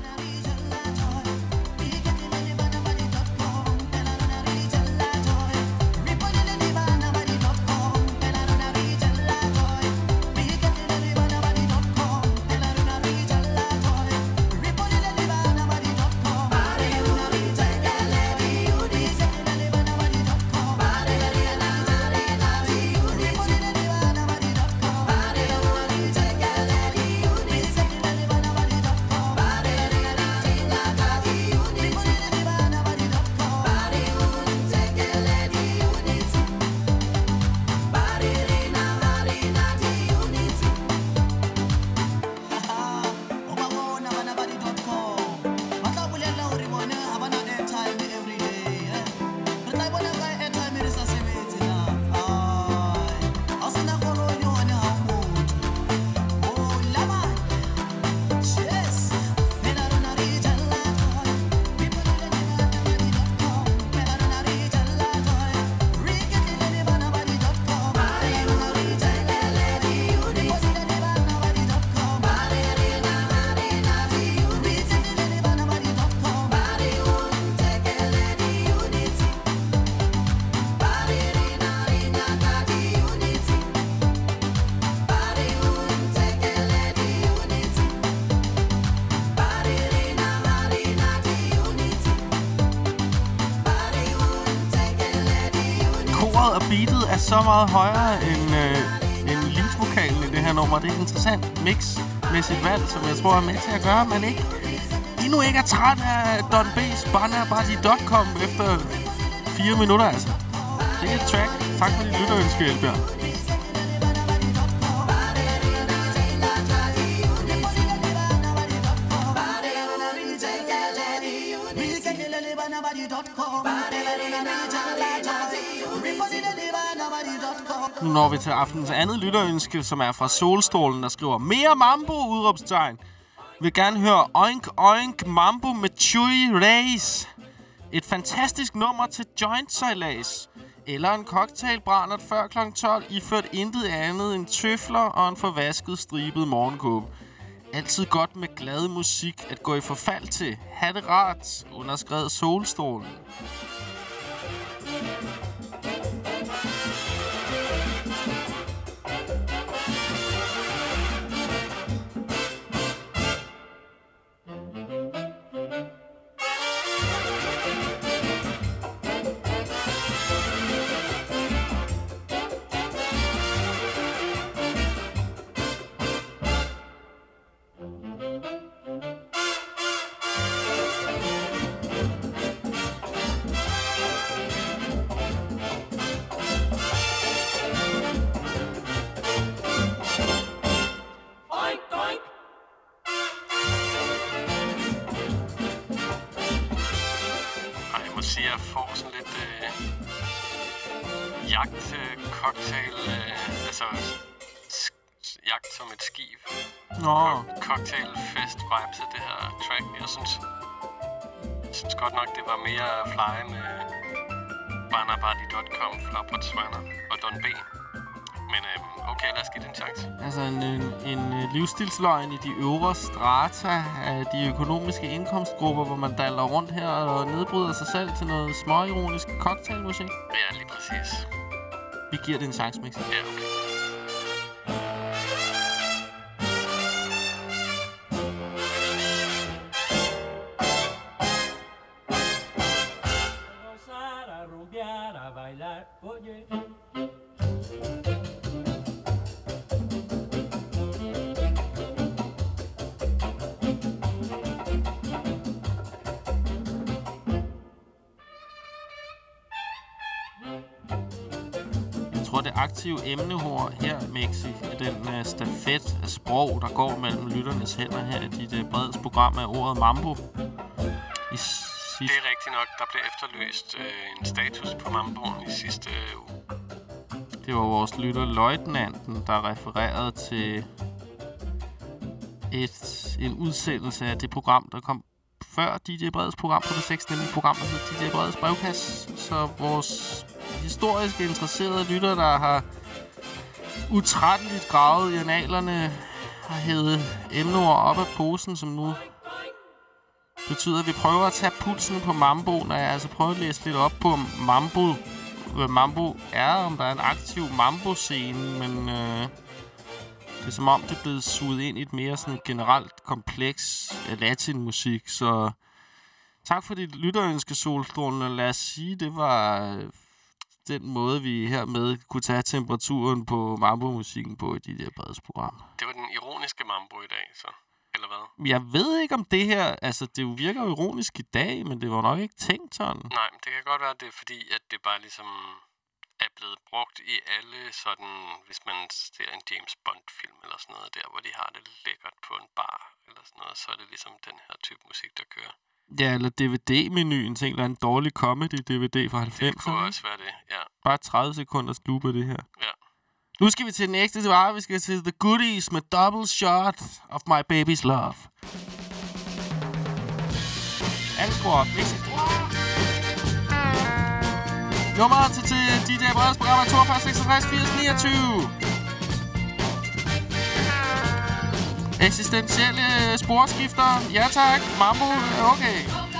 meget, meget højere end, øh, end lead-vokalen i det her nummer. Det er et interessant mix med sit valg, som jeg tror er med til at gøre, men ikke endnu ikke er træt af Don B's Banabadi.com efter fire minutter, altså. Det er et track. Tak for dit lytterønske, Elbjørn. Nu når vi til aftens andet lytterønske, som er fra Solstrålen, der skriver Mere Mambo, udråbstegn. Vil gerne høre Oink Oink Mambo med Chewy Rays. Et fantastisk nummer til joint sejlads. Eller en cocktail brændert før kl. 12, iført intet andet end tøfler og en forvasket stribet morgenkåbe. Altid godt med glad musik at gå i forfald til. Ha' det rart, underskrevet Solstrålen. Botswana og Don B. Men øh, okay, lad os give det en chance. altså en, en, en øh, livsstilsløgn i de øvre strata af de økonomiske indkomstgrupper, hvor man daller rundt her og nedbryder sig selv til noget småironisk cocktailmusik. Ja, lige præcis. Vi giver det en chance, Mix. Ja, okay. Oye. Jeg tror, det aktive emnehår her, Mexi, er den uh, stafet af sprog, der går mellem lytternes hænder her i dit uh, breds program af ordet mambo. I sidste... Det er rigtigt nok. Der blev efterløst øh, en status på Mamboen i sidste øh, uge. Det var vores lytter Løjtnanten, der refererede til et, en udsendelse af det program, der kom før DJ Breds program på det 6, nemlig program, der hedder DJ Breds brevkasse. Så vores historisk interesserede lytter, der har utrætteligt gravet i analerne, har hævet emneord op af posen, som nu betyder, at vi prøver at tage pulsen på Mambo, når jeg altså prøver at læse lidt op på Mambo, hvad Mambo er, om der er en aktiv Mambo-scene, men øh, det er som om, det er blevet suget ind i et mere sådan generelt kompleks latinmusik, så tak for dit lytterønske, Solstrålen, og lad os sige, det var øh, den måde, vi hermed kunne tage temperaturen på Mambo-musikken på i de der brede program. Det var den ironiske Mambo i dag, så. Eller hvad? Jeg ved ikke om det her, altså det virker jo ironisk i dag, men det var nok ikke tænkt sådan. Nej, men det kan godt være, det er fordi, at det bare ligesom er blevet brugt i alle sådan, hvis man ser en James Bond-film eller sådan noget der, hvor de har det lækkert på en bar eller sådan noget, så er det ligesom den her type musik, der kører. Ja, eller DVD-menuen, dig en dårlig comedy-DVD fra Det kunne 90'erne. også være det, ja. Bare 30 sekunders loop af det her. ja. Nu skal vi til den ægte vare. Vi skal til The Goodies med Double Shot of My Baby's Love. Alle skruer op. Ikke Nummeret til, til DJ Breds program er 42 66 80 29. Eksistentielle sporskifter. Ja tak. Mambo. Okay.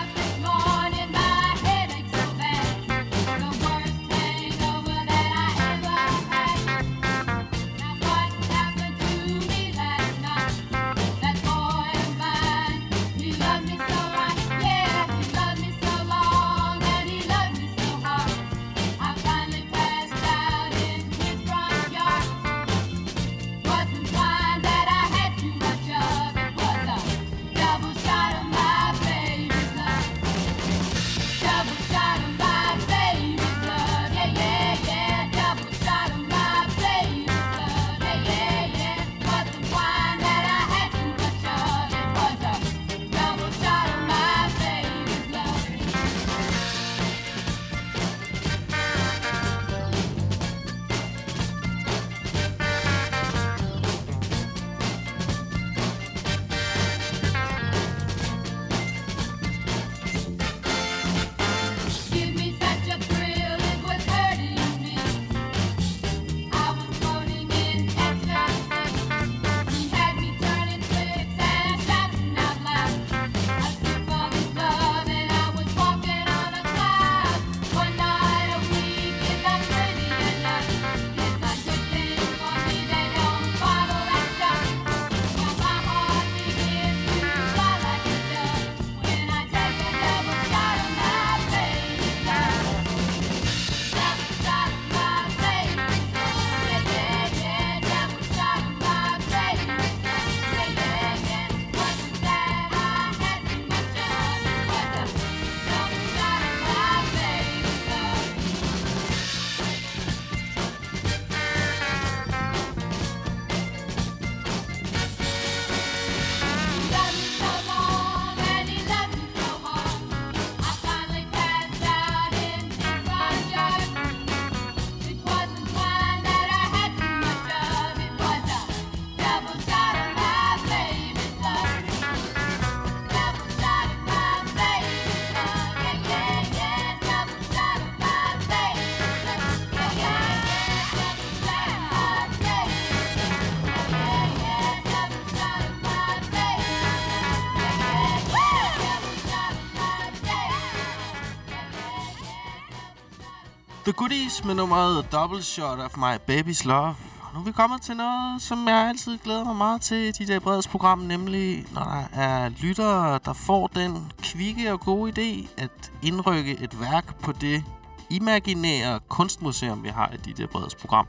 Goodies med nummeret Double Shot of My Baby's Love. Og nu er vi kommet til noget, som jeg altid glæder mig meget til i DJ Breds program, nemlig når der er lyttere, der får den kvikke og gode idé at indrykke et værk på det imaginære kunstmuseum, vi har i DJ Breds program.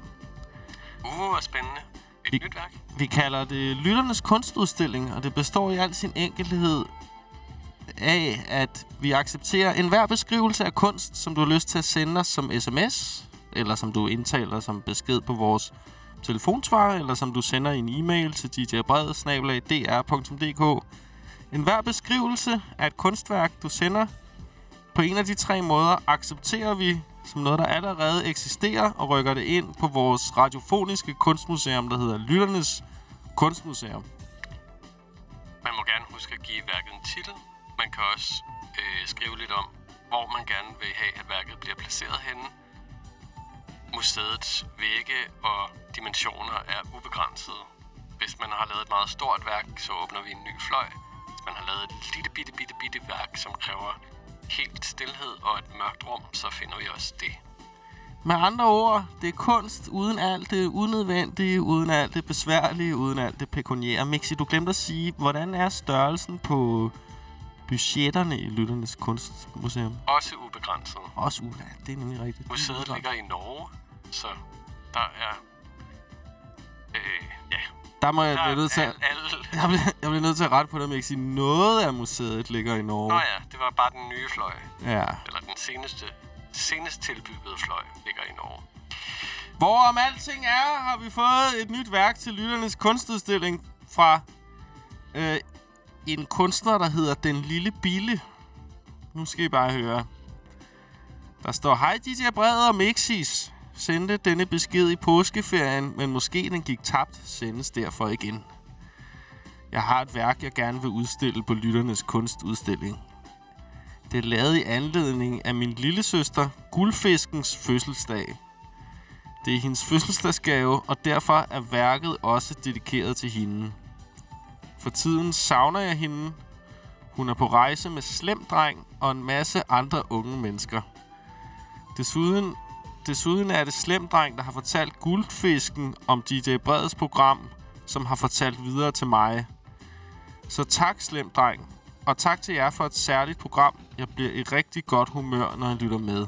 Uh, hvor spændende. Et Vi- nyt værk. Vi kalder det Lytternes Kunstudstilling, og det består i al sin enkelhed af, at vi accepterer enhver beskrivelse af kunst, som du har lyst til at sende os som sms, eller som du indtaler som besked på vores telefonsvar, eller som du sender i en e-mail til djbred.dr.dk. En hver beskrivelse af et kunstværk, du sender på en af de tre måder, accepterer vi som noget, der allerede eksisterer, og rykker det ind på vores radiofoniske kunstmuseum, der hedder Lytternes Kunstmuseum. Man må gerne huske at give værket en titel. Man kan også øh, skrive lidt om, hvor man gerne vil have, at værket bliver placeret henne. Museets vægge og dimensioner er ubegrænsede. Hvis man har lavet et meget stort værk, så åbner vi en ny fløj. Hvis man har lavet et lille bitte, bitte, bitte værk, som kræver helt stillhed og et mørkt rum, så finder vi også det. Med andre ord, det er kunst uden alt det unødvendige, uden alt det besværlige, uden alt det pekuniære. Mixi, du glemte at sige, hvordan er størrelsen på budgetterne i Lytternes Kunstmuseum? Også ubegrænset. Også u- ja, det er nemlig rigtigt. Museet ligger i Norge, så der er... Øh, ja, Der må jeg der blive nødt til at... alle... Jeg bliver, jeg bliver nødt til at rette på det, Mixi. Noget af museet ligger i Norge. Nå ja, det var bare den nye fløj. ja. Eller den seneste, senest tilbyggede fløj ligger i Norge. Hvorom alting er, har vi fået et nyt værk til Lytternes Kunstudstilling fra øh, en kunstner, der hedder Den Lille Bille. Nu skal I bare høre. Der står, Hej DJ Brede og Mixis. Sendte denne besked i påskeferien, men måske den gik tabt, sendes derfor igen. Jeg har et værk, jeg gerne vil udstille på Lytternes Kunstudstilling. Det er lavet i anledning af min lille søster, Guldfiskens fødselsdag. Det er hendes fødselsdagsgave, og derfor er værket også dedikeret til hende. For tiden savner jeg hende. Hun er på rejse med slem dreng og en masse andre unge mennesker. Desuden, desuden er det slem dreng, der har fortalt Guldfisken om DJ Breds program, som har fortalt videre til mig. Så tak, slem dreng. Og tak til jer for et særligt program. Jeg bliver i rigtig godt humør, når jeg lytter med.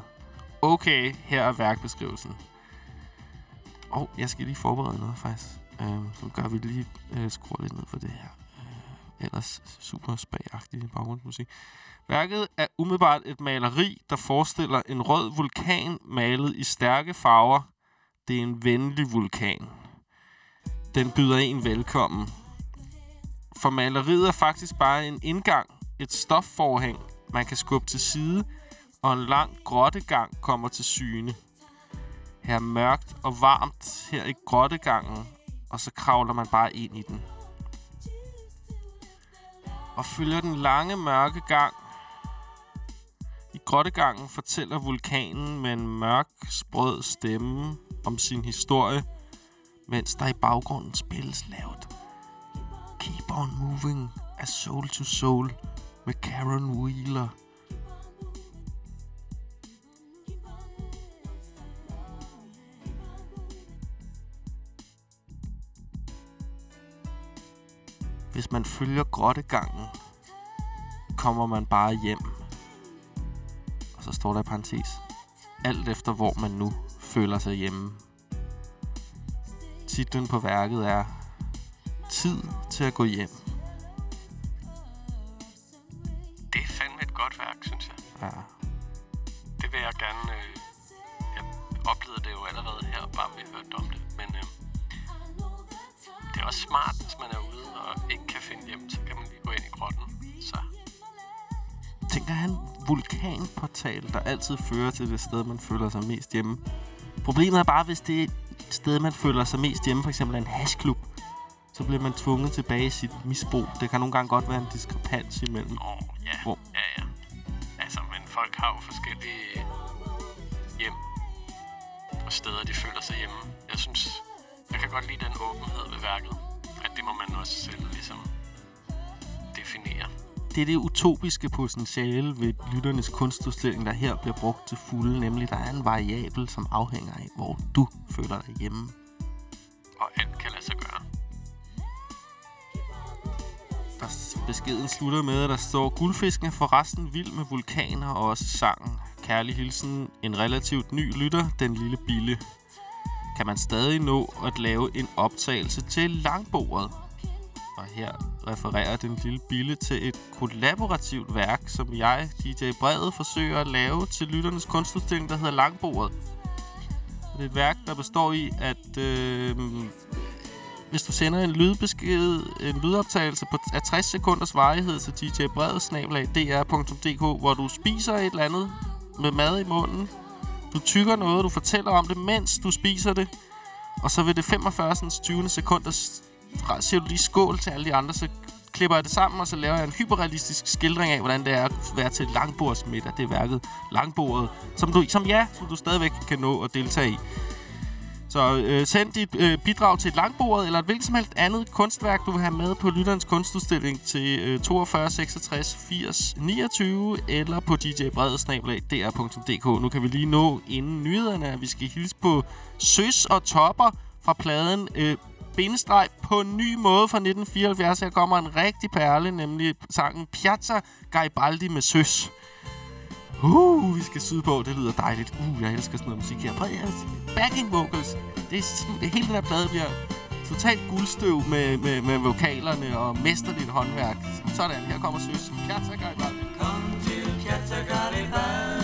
Okay, her er værkbeskrivelsen. Og oh, jeg skal lige forberede noget, faktisk. Øhm, så gør vi lige øh, skruer lidt ned for det her. Ellers super spagagtig baggrundsmusik. Værket er umiddelbart et maleri, der forestiller en rød vulkan malet i stærke farver. Det er en venlig vulkan. Den byder en velkommen. For maleriet er faktisk bare en indgang, et stofforhæng, man kan skubbe til side, og en lang grottegang kommer til syne. Her er mørkt og varmt her i grottegangen, og så kravler man bare ind i den. Og følger den lange mørke gang. I grottegangen fortæller vulkanen med en mørk, sprød stemme om sin historie, mens der i baggrunden spilles lavt. Keep on moving af Soul to Soul med Karen Wheeler. Hvis man følger grottegangen, kommer man bare hjem. Og så står der i parentes. Alt efter hvor man nu føler sig hjemme. Titlen på værket er Tid til at gå hjem. Det er fandme et godt værk, synes jeg. Ja. Det vil jeg gerne... Øh, jeg oplevede det jo allerede det er også smart, hvis man er ude og ikke kan finde hjem, så kan man lige gå ind i grotten. Så Tænker han vulkanportal, der altid fører til det sted, man føler sig mest hjemme. Problemet er bare, hvis det er et sted, man føler sig mest hjemme, for eksempel en hashklub, så bliver man tvunget tilbage i sit misbrug. Det kan nogle gange godt være en diskrepans imellem. Åh, ja. Hvor- Ja, ja. Altså, men folk har jo forskellige hjem og steder, de føler sig hjemme. Jeg synes, jeg kan godt lide den åbenhed ved værket. At det må man også selv ligesom definere. det er det utopiske potentiale ved lytternes kunstudstilling, der her bliver brugt til fulde. Nemlig, der er en variabel, som afhænger af, hvor du føler dig hjemme. Og alt kan lade sig gøre. Der beskeden slutter med, at der står, guldfisken er forresten vild med vulkaner og også sangen. Kærlig hilsen, en relativt ny lytter, den lille Bille. Kan man stadig nå at lave en optagelse til langbordet? Og her refererer den lille Bille til et kollaborativt værk, som jeg, DJ Brevet, forsøger at lave til lytternes kunstudstilling, der hedder Langbordet. Det er et værk, der består i, at øh, hvis du sender en lydbesked, en lydoptagelse på af 60 sekunders varighed til djbredet.dr.dk, hvor du spiser et eller andet med mad i munden, du tykker noget, du fortæller om det, mens du spiser det, og så ved det 45. 20. sekunder fra- siger du lige skål til alle de andre, så klipper jeg det sammen, og så laver jeg en hyperrealistisk skildring af, hvordan det er at være til langbordsmiddag. Det er værket Langbordet, som, du, som ja, som du stadigvæk kan nå at deltage i. Så øh, send dit øh, bidrag til et langbord eller et hvilket som helst andet kunstværk, du vil have med på Lytterens Kunstudstilling til øh, 42 66 80 29 eller på djbredesnabelag.dr.dk. Nu kan vi lige nå inden nyhederne, at vi skal hilse på Søs og Topper fra pladen øh, Bindestreg på en ny måde fra 1974. Her kommer en rigtig perle, nemlig sangen Piazza Garibaldi med Søs. Uh, vi skal sydpå. Det lyder dejligt. Uh, jeg elsker sådan noget musik her. Prøv at backing vocals. Det er sådan, det hele den her plade bliver totalt guldstøv med, med, med vokalerne og mesterligt håndværk. Sådan, her kommer Søs. Piazza Garibaldi. Kom til Piazza Garibaldi,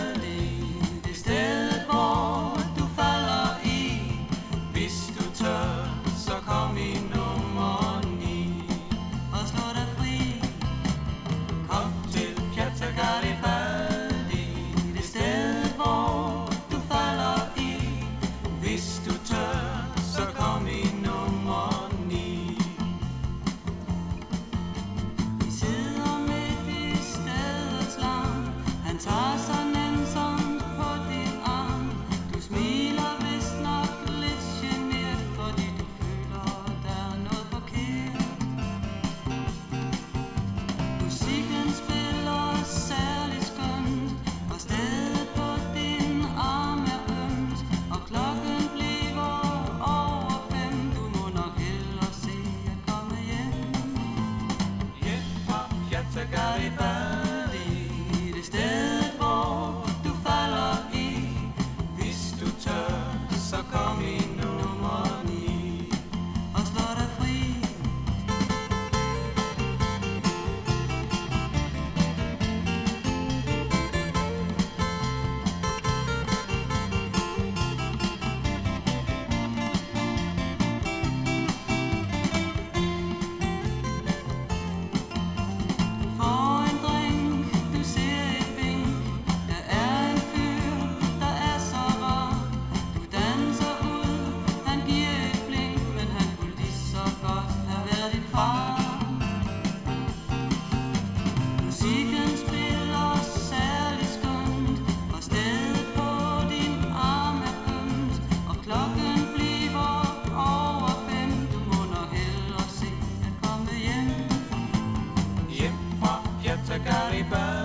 Piazza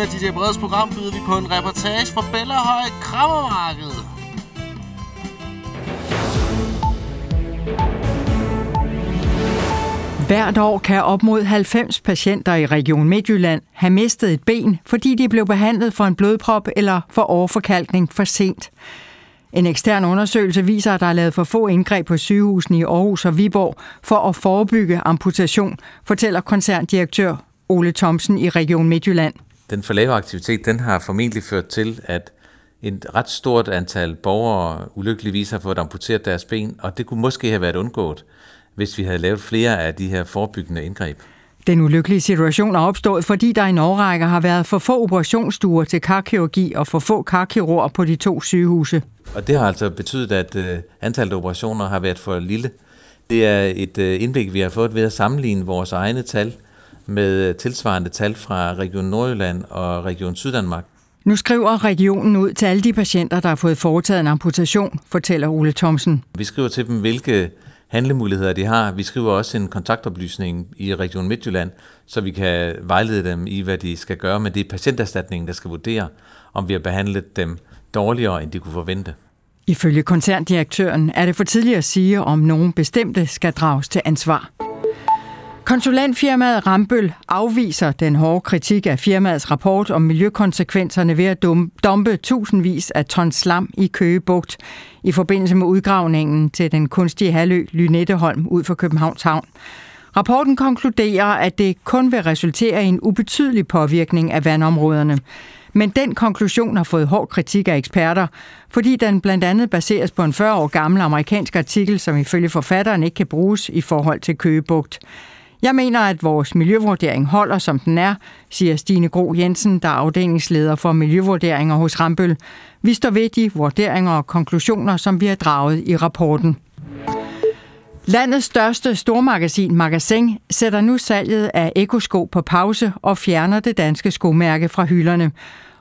time af DJ Breds program byder vi på en reportage fra Bellerhøj Krammermarked. Hvert år kan op mod 90 patienter i Region Midtjylland have mistet et ben, fordi de blev behandlet for en blodprop eller for overforkalkning for sent. En ekstern undersøgelse viser, at der er lavet for få indgreb på sygehusene i Aarhus og Viborg for at forebygge amputation, fortæller koncerndirektør Ole Thomsen i Region Midtjylland. Den for lave aktivitet, den har formentlig ført til, at et ret stort antal borgere ulykkeligvis har fået amputeret deres ben, og det kunne måske have været undgået, hvis vi havde lavet flere af de her forebyggende indgreb. Den ulykkelige situation er opstået, fordi der i årrække har været for få operationsstuer til karkirurgi og for få karkirurger på de to sygehuse. Og det har altså betydet, at øh, antallet af operationer har været for lille. Det er et øh, indblik, vi har fået ved at sammenligne vores egne tal med øh, tilsvarende tal fra Region Nordjylland og Region Syddanmark. Nu skriver regionen ud til alle de patienter, der har fået foretaget en amputation, fortæller Ole Thomsen. Vi skriver til dem, hvilke handlemuligheder de har. Vi skriver også en kontaktoplysning i Region Midtjylland, så vi kan vejlede dem i, hvad de skal gøre, men det er patienterstatningen, der skal vurdere, om vi har behandlet dem dårligere, end de kunne forvente. Ifølge koncerndirektøren er det for tidligt at sige, om nogen bestemte skal drages til ansvar. Konsulentfirmaet Rambøl afviser den hårde kritik af firmaets rapport om miljøkonsekvenserne ved at dumpe tusindvis af tons slam i Køgebugt i forbindelse med udgravningen til den kunstige halvø Lynetteholm ud for Københavns Havn. Rapporten konkluderer, at det kun vil resultere i en ubetydelig påvirkning af vandområderne. Men den konklusion har fået hård kritik af eksperter, fordi den blandt andet baseres på en 40 år gammel amerikansk artikel, som ifølge forfatteren ikke kan bruges i forhold til Køgebugt. Jeg mener, at vores miljøvurdering holder, som den er, siger Stine Gro Jensen, der er afdelingsleder for miljøvurderinger hos Rambøl. Vi står ved de vurderinger og konklusioner, som vi har draget i rapporten. Landets største stormagasin Magasin sætter nu salget af ekosko på pause og fjerner det danske skomærke fra hylderne.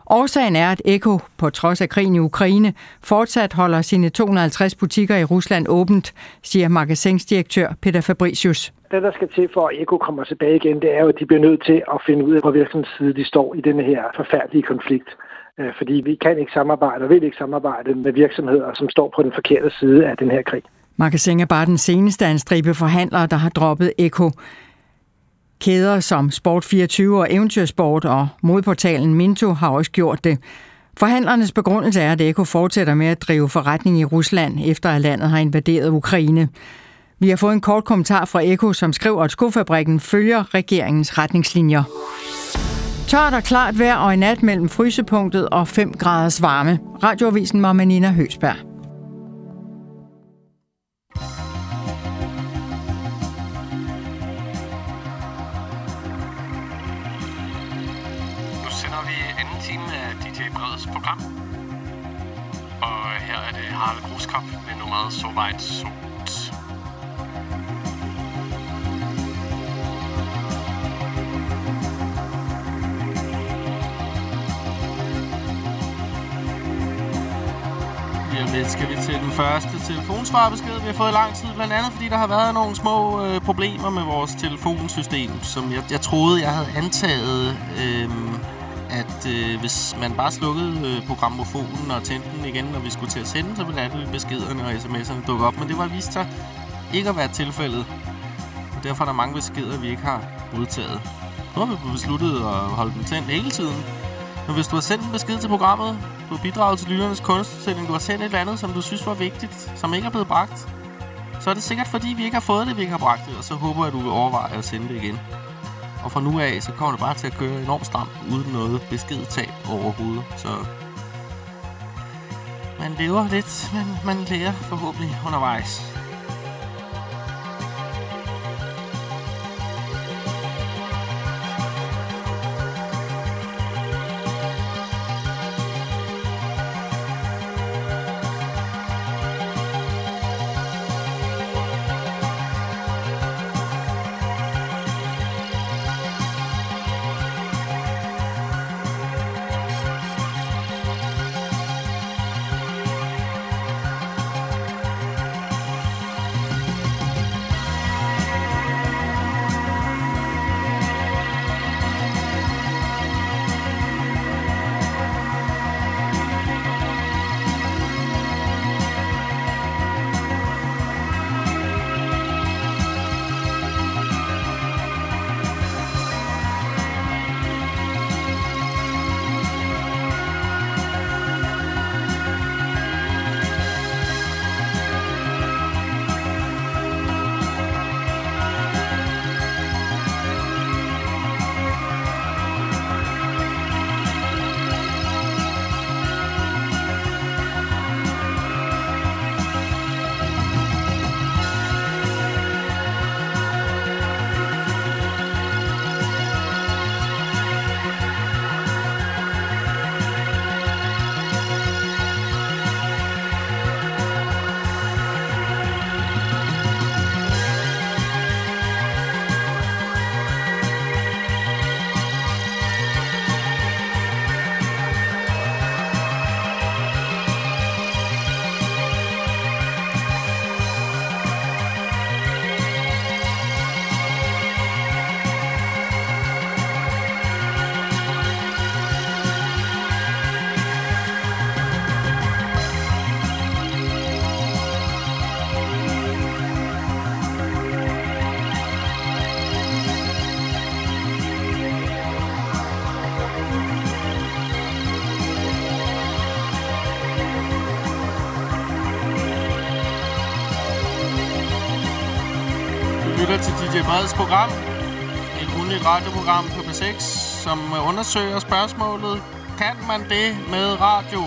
Årsagen er, at Eko, på trods af krigen i Ukraine, fortsat holder sine 250 butikker i Rusland åbent, siger magasinsdirektør Peter Fabricius. Det, der skal til for, at Eko kommer tilbage igen, det er jo, at de bliver nødt til at finde ud af, hvor virksomhedens side de står i denne her forfærdelige konflikt. Øh, fordi vi kan ikke samarbejde og vil ikke samarbejde med virksomheder, som står på den forkerte side af den her krig. Magasin er bare den seneste af en stribe forhandlere, der har droppet Eko. Kæder som Sport24 og Eventyrsport og modportalen Minto har også gjort det. Forhandlernes begrundelse er, at Eko fortsætter med at drive forretning i Rusland, efter at landet har invaderet Ukraine. Vi har fået en kort kommentar fra Eko, som skriver, at skofabrikken følger regeringens retningslinjer. Tørt og klart vejr og i nat mellem frysepunktet og 5 graders varme. Radioavisen var Manina Høsberg. Nu sender vi anden time af DJ Breds program. Og her er det Harald Gruskop med nummeret So Weit So den første telefonsvarbesked, vi har fået i lang tid. Blandt andet, fordi der har været nogle små øh, problemer med vores telefonsystem, som jeg, jeg troede, jeg havde antaget, øh, at øh, hvis man bare slukkede øh, programmofonen og tændte den igen, når vi skulle til at sende, så ville alle beskederne og sms'erne dukke op. Men det var vist sig ikke at være tilfældet. Og derfor er der mange beskeder, vi ikke har modtaget. Nu har vi besluttet at holde den tændt hele tiden. Men hvis du har sendt en besked til programmet, du har bidraget til lytternes kunstudstilling, du har sendt et eller andet, som du synes var vigtigt, som ikke er blevet bragt, så er det sikkert fordi, vi ikke har fået det, vi ikke har bragt det, og så håber jeg, at du vil overveje at sende det igen. Og fra nu af, så kommer det bare til at køre enormt stramt, uden noget beskedtab overhovedet. Så man lever lidt, men man lærer forhåbentlig undervejs. DJ program. Et ugenligt radioprogram på B6, som undersøger spørgsmålet, kan man det med radio?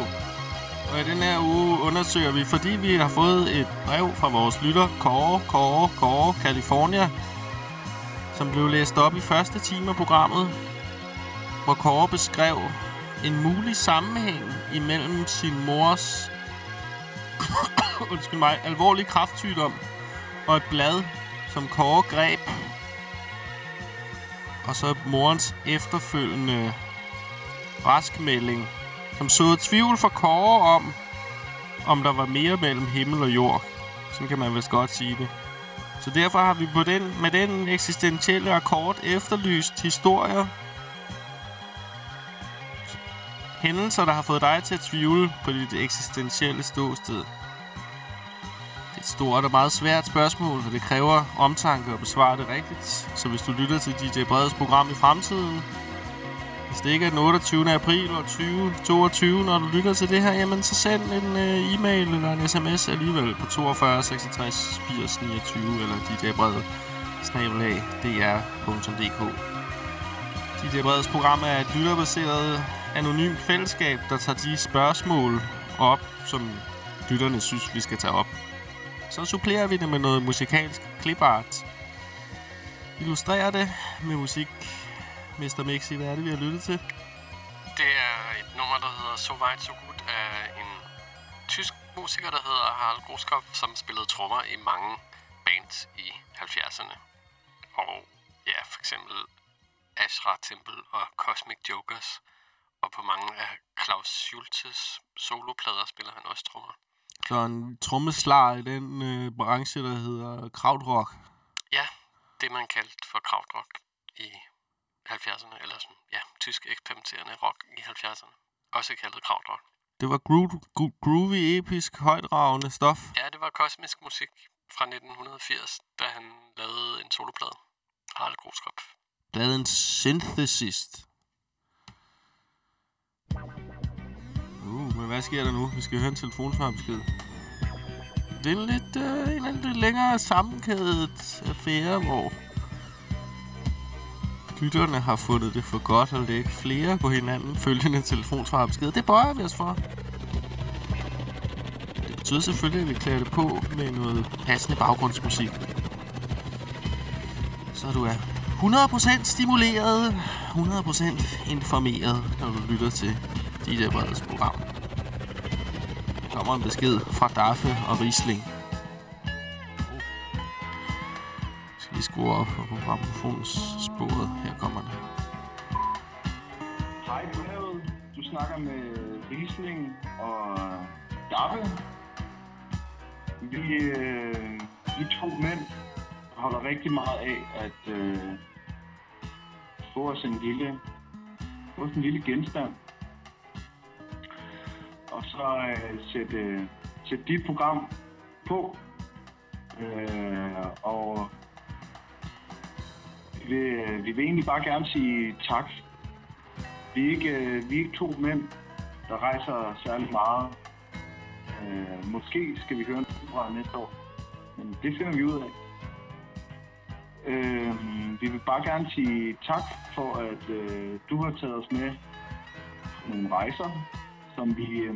Og i den her uge undersøger vi, fordi vi har fået et brev fra vores lytter, Kåre, Kåre, Kåre, California, som blev læst op i første time af programmet, hvor Kåre beskrev en mulig sammenhæng imellem sin mors undskyld mig, alvorlig kraftsygdom og et blad, som Kåre greb. Og så morens efterfølgende raskmelding, som så tvivl for Kåre om, om der var mere mellem himmel og jord. Sådan kan man vist godt sige det. Så derfor har vi på den, med den eksistentielle akkord efterlyst historier, hændelser, der har fået dig til at tvivle på dit eksistentielle ståsted. Det et stort og meget svært spørgsmål, og det kræver omtanke at besvare det rigtigt. Så hvis du lytter til DJ Breds program i fremtiden, hvis det ikke er den 28. april og 2022, når du lytter til det her, jamen så send en uh, e-mail eller en sms alligevel på 42 66 80 29 eller djbred snabelag dr.dk. DJ Breds program er et lytterbaseret anonymt fællesskab, der tager de spørgsmål op, som lytterne synes, vi skal tage op. Så supplerer vi det med noget musikalsk clipart. Illustrerer det med musik. Mr. Mixi, hvad er det, vi har lyttet til? Det er et nummer, der hedder So Weit So Good af en tysk musiker, der hedder Harald Groskopf, som spillede trommer i mange bands i 70'erne. Og ja, for eksempel Ashra Temple og Cosmic Jokers. Og på mange af Klaus Schultes soloplader spiller han også trommer. Så en trommeslag i den øh, branche, der hedder krautrock. Ja, det man kaldte for krautrock i 70'erne, eller sådan, ja, tysk eksperimenterende rock i 70'erne. Også kaldet krautrock. Det var gro gro groovy, episk, højdragende stof. Ja, det var kosmisk musik fra 1980, da han lavede en soloplade. Harald Groskopf. Lavede en synthesist. Uh, men hvad sker der nu? Vi skal høre en telefonsvarbesked. Det er lidt, øh, en lidt længere sammenkædet affære, hvor lytterne har fundet det for godt at lægge flere på hinanden følgende telefonsvarbesked. Det bøjer vi os for. Det betyder selvfølgelig, at vi klæder det på med noget passende baggrundsmusik. Så du er 100% stimuleret, 100% informeret, når du lytter til DJ Breds program. Der kommer en besked fra Daffe og Riesling. Jeg skal lige skrue op på grammofonsporet. Her kommer det. Hej Brevet. Du snakker med Riesling og Daffe. Vi, øh, vi to mænd holder rigtig meget af at øh, få os en lille, få os en lille genstand. Og så øh, sætte, sætte dit program på. Øh, og vi vi vil egentlig bare gerne sige tak. Vi er ikke, øh, vi er ikke to mænd, der rejser særlig meget. Øh, måske skal vi høre en fra næste år, men det finder vi ud af. Øh, vi vil bare gerne sige tak for, at øh, du har taget os med på nogle rejser, som vi, øh,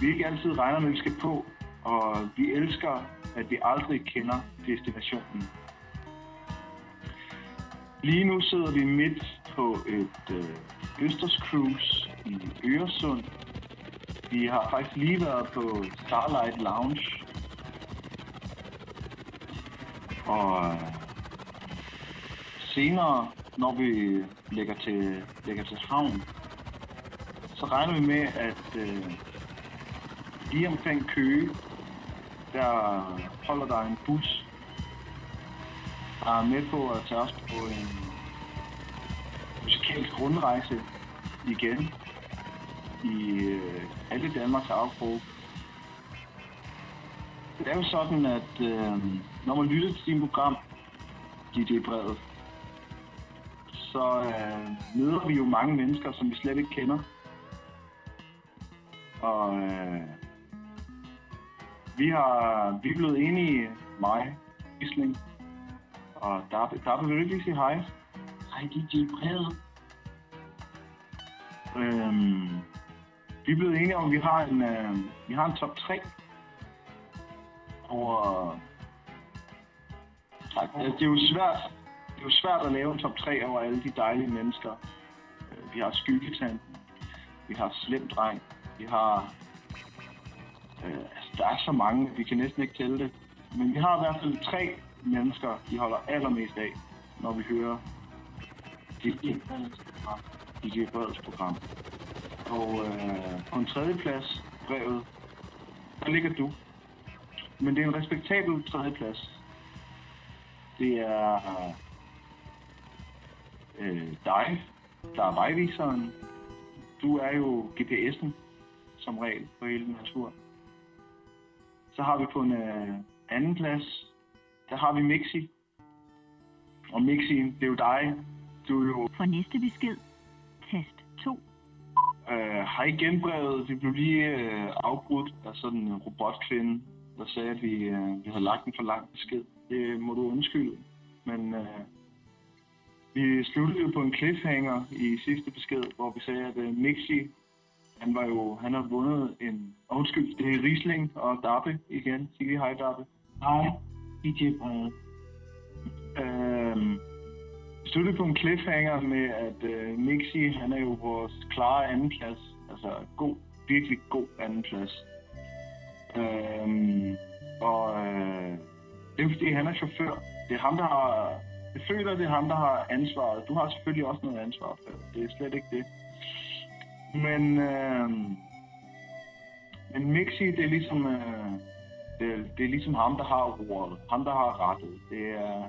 vi ikke altid regner med, at vi skal på. Og vi elsker, at vi aldrig kender destinationen. Lige nu sidder vi midt på et øh, Østerscruise i Øresund. Vi har faktisk lige været på Starlight Lounge. Og øh, senere, når vi lægger til, lægger til havn, så regner vi med, at øh, lige omkring Køge, der holder der en bus, der er med på at tage os på en musikalsk rundrejse igen i øh, alle Danmarks afkrog. Det er jo sådan, at øh, når man lytter til din program, DJ Brevet, så øh, møder vi jo mange mennesker, som vi slet ikke kender. Og øh, vi har vi er blevet enige, mig, Isling, Og Darby, Darby vil du ikke lige sige hej? Hej, DJ Brede. Øhm, vi er blevet enige om, at vi har en, øh, vi har en top 3 over... Tak. Det er jo svært, det er jo svært at lave en top 3 over alle de dejlige mennesker. Øh, Vi har skyggetanten, vi har slem dreng, vi har... Øh, der er så mange, vi kan næsten ikke tælle det. Men vi har i hvert fald tre mennesker, vi holder allermest af, når vi hører DJ Breds program. Program. Og øh, på en tredje plads, brevet, der ligger du. Men det er en respektabel tredje plads. Det er øh, dig, der er vejviseren. Du er jo GPS'en, som regel, på hele den her tur. Så har vi på en øh, anden plads, der har vi Mixi. Og Mixi, det er jo dig. Du er jo For næste besked, tast 2. Øh, hej igen brevet. Vi blev lige øh, afbrudt af sådan en robotkvinde, der sagde, at vi, øh, vi havde lagt en for lang besked. Det må du undskylde. Men øh, vi sluttede jo på en cliffhanger i sidste besked, hvor vi sagde, at øh, Mixi, han var jo, han har vundet en, undskyld, det er Riesling og Darby igen. Sig lige hej, Darby. Hej, DJ Brede. Øhm, sluttede på en cliffhanger med, at øh, Mixi, han er jo vores klare andenplads. Altså god, virkelig god andenplads. Øhm, og øh, det er fordi, han er chauffør. Det er ham, der har... Jeg føler, det er ham, der har ansvaret. Du har selvfølgelig også noget ansvar for det. Det er slet ikke det. Men, øh, men Mixi, det er ligesom... Øh, det, det er ligesom ham, der har ordet. Ham, der har rettet. Det er...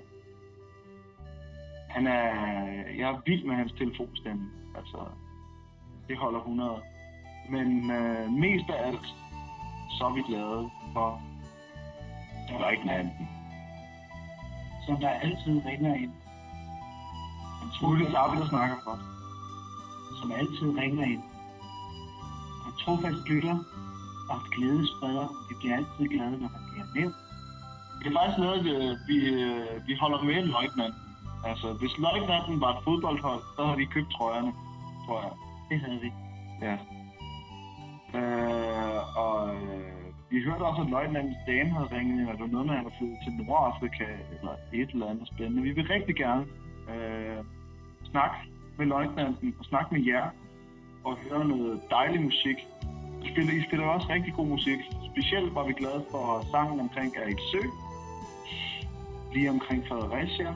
Han er... Jeg er vild med hans telefonstemme. Altså, det holder 100. Men øh, mest af alt, så er vi glade for løjtnanten. Som der altid ringer ind. En Trulles Arvid, der snakker for. Som altid ringer ind. Trofast lytter og et glædespreder. Vi bliver altid glade, når han bliver nævnt. Det er faktisk noget, vi, vi, vi holder med løjtnanten. Altså, hvis løjtnanten var et fodboldhold, så havde de købt trøjerne, tror jeg. Det havde vi. Ja. Øh, og øh, vi hørte også, at løjtnantens dame havde ringet og det var noget med, at han var flyttet til Nordafrika, eller et eller andet spændende. Vi vil rigtig gerne øh, snakke med løjtnanten, og snakke med jer, og høre noget dejlig musik. I spiller, I spiller også rigtig god musik. Specielt var vi glade for sangen omkring Erik Sø, lige omkring Fredericia,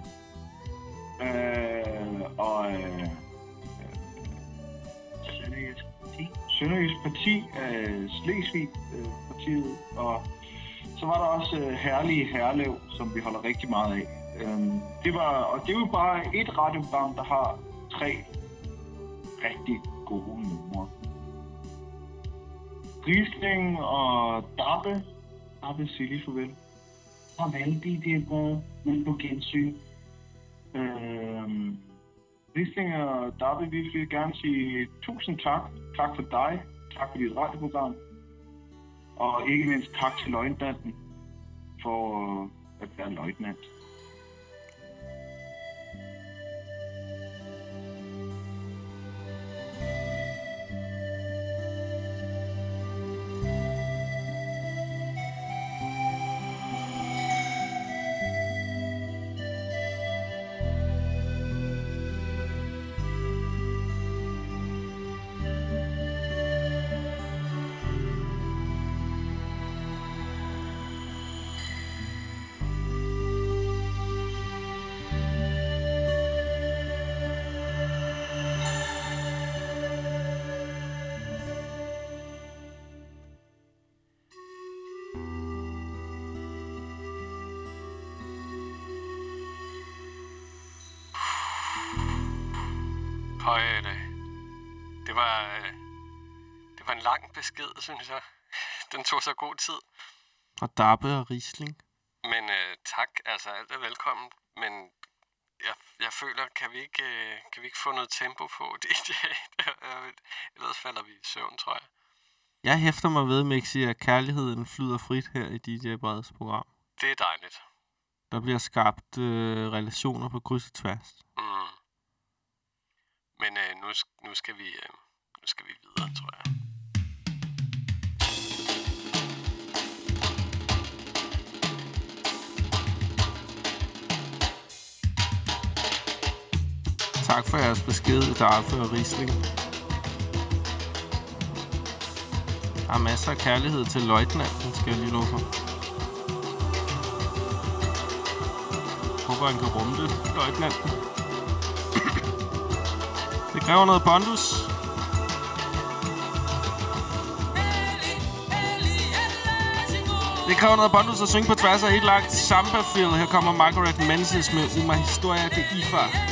øh, og øh, øh Sønderjysk Parti. Sønderjysk Parti, øh, Slesvig øh, partiet, og så var der også øh, Herlige Herlev, som vi holder rigtig meget af. Øh, det var, og det er jo bare et radioprogram, der har tre rigtig gode numre. Riesling og Dabbe. Dabbe Silly, siger lige farvel. Farvel, DJ Brede, men på gensyn. Øhm, Riesling og Dabbe, vi vil gerne sige tusind tak. Tak for dig. Tak for dit radioprogram. Og ikke mindst tak til løjtnanten for at være løjtnant. Højde. Det var, øh, det var en lang besked, synes jeg. Den tog så god tid. Og Dabbe og Riesling. Men øh, tak, altså alt er velkommen. Men jeg, jeg føler, kan vi, ikke, øh, kan vi ikke få noget tempo på, DJ? Øh, Ellers falder vi i søvn, tror jeg. Jeg hæfter mig ved, Mixi, at kærligheden flyder frit her i DJ Breds program. Det er dejligt. Der bliver skabt øh, relationer på kryds og tværs. Mm. Men øh, nu, nu, skal vi, øh, nu skal vi videre, tror jeg. Tak for jeres besked, Darfe og Riesling. Der er masser af kærlighed til løjtnanten, skal jeg lige love for. Håber, han kan rumme det, løjtnanten. Det kræver noget bondus. Det kræver noget bondus at synge på tværs af helt lagt samba-feel. Her kommer Margaret Menzies med Uma Historia de Ifa.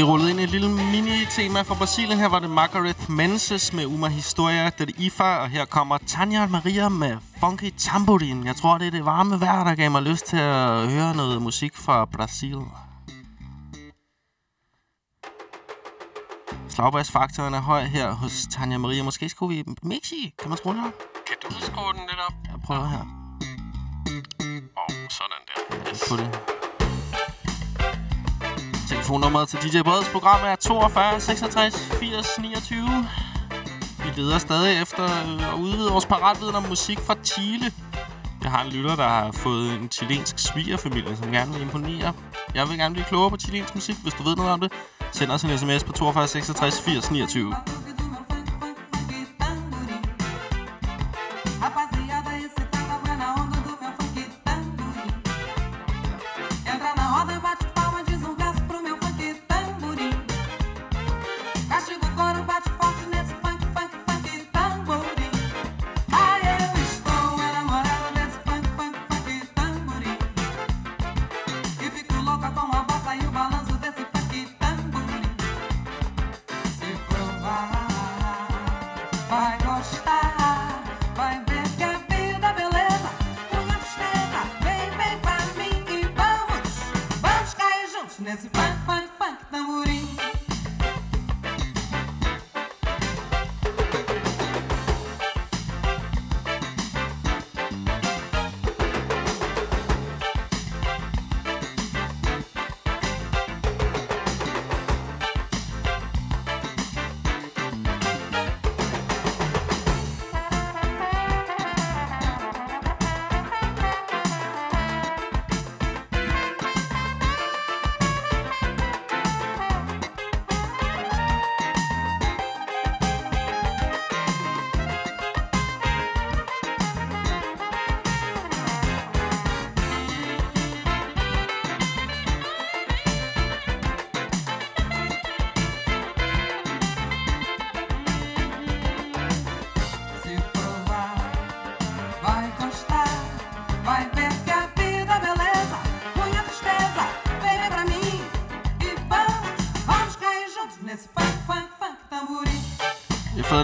Vi rullede ind i et lille mini-tema fra Brasilien. Her var det Margaret Menzies med Uma Historia de Ifa, og her kommer Tanja Maria med Funky Tambourine. Jeg tror, det er det varme vejr, der gav mig lyst til at høre noget musik fra Brasil. Slagbassfaktoren er høj her hos Tanja Maria. Måske skulle vi mixe. Kan man skrue det op? Kan du skrue den lidt op? Jeg prøver her. Telefonnummeret til DJ Breds program er 42 66 80 29. Vi leder stadig efter at udvide vores paratviden om musik fra Chile. Jeg har en lytter, der har fået en chilensk svigerfamilie, som gerne vil imponere. Jeg vil gerne blive klogere på chilensk musik, hvis du ved noget om det. Send os en sms på 42 66 80 29.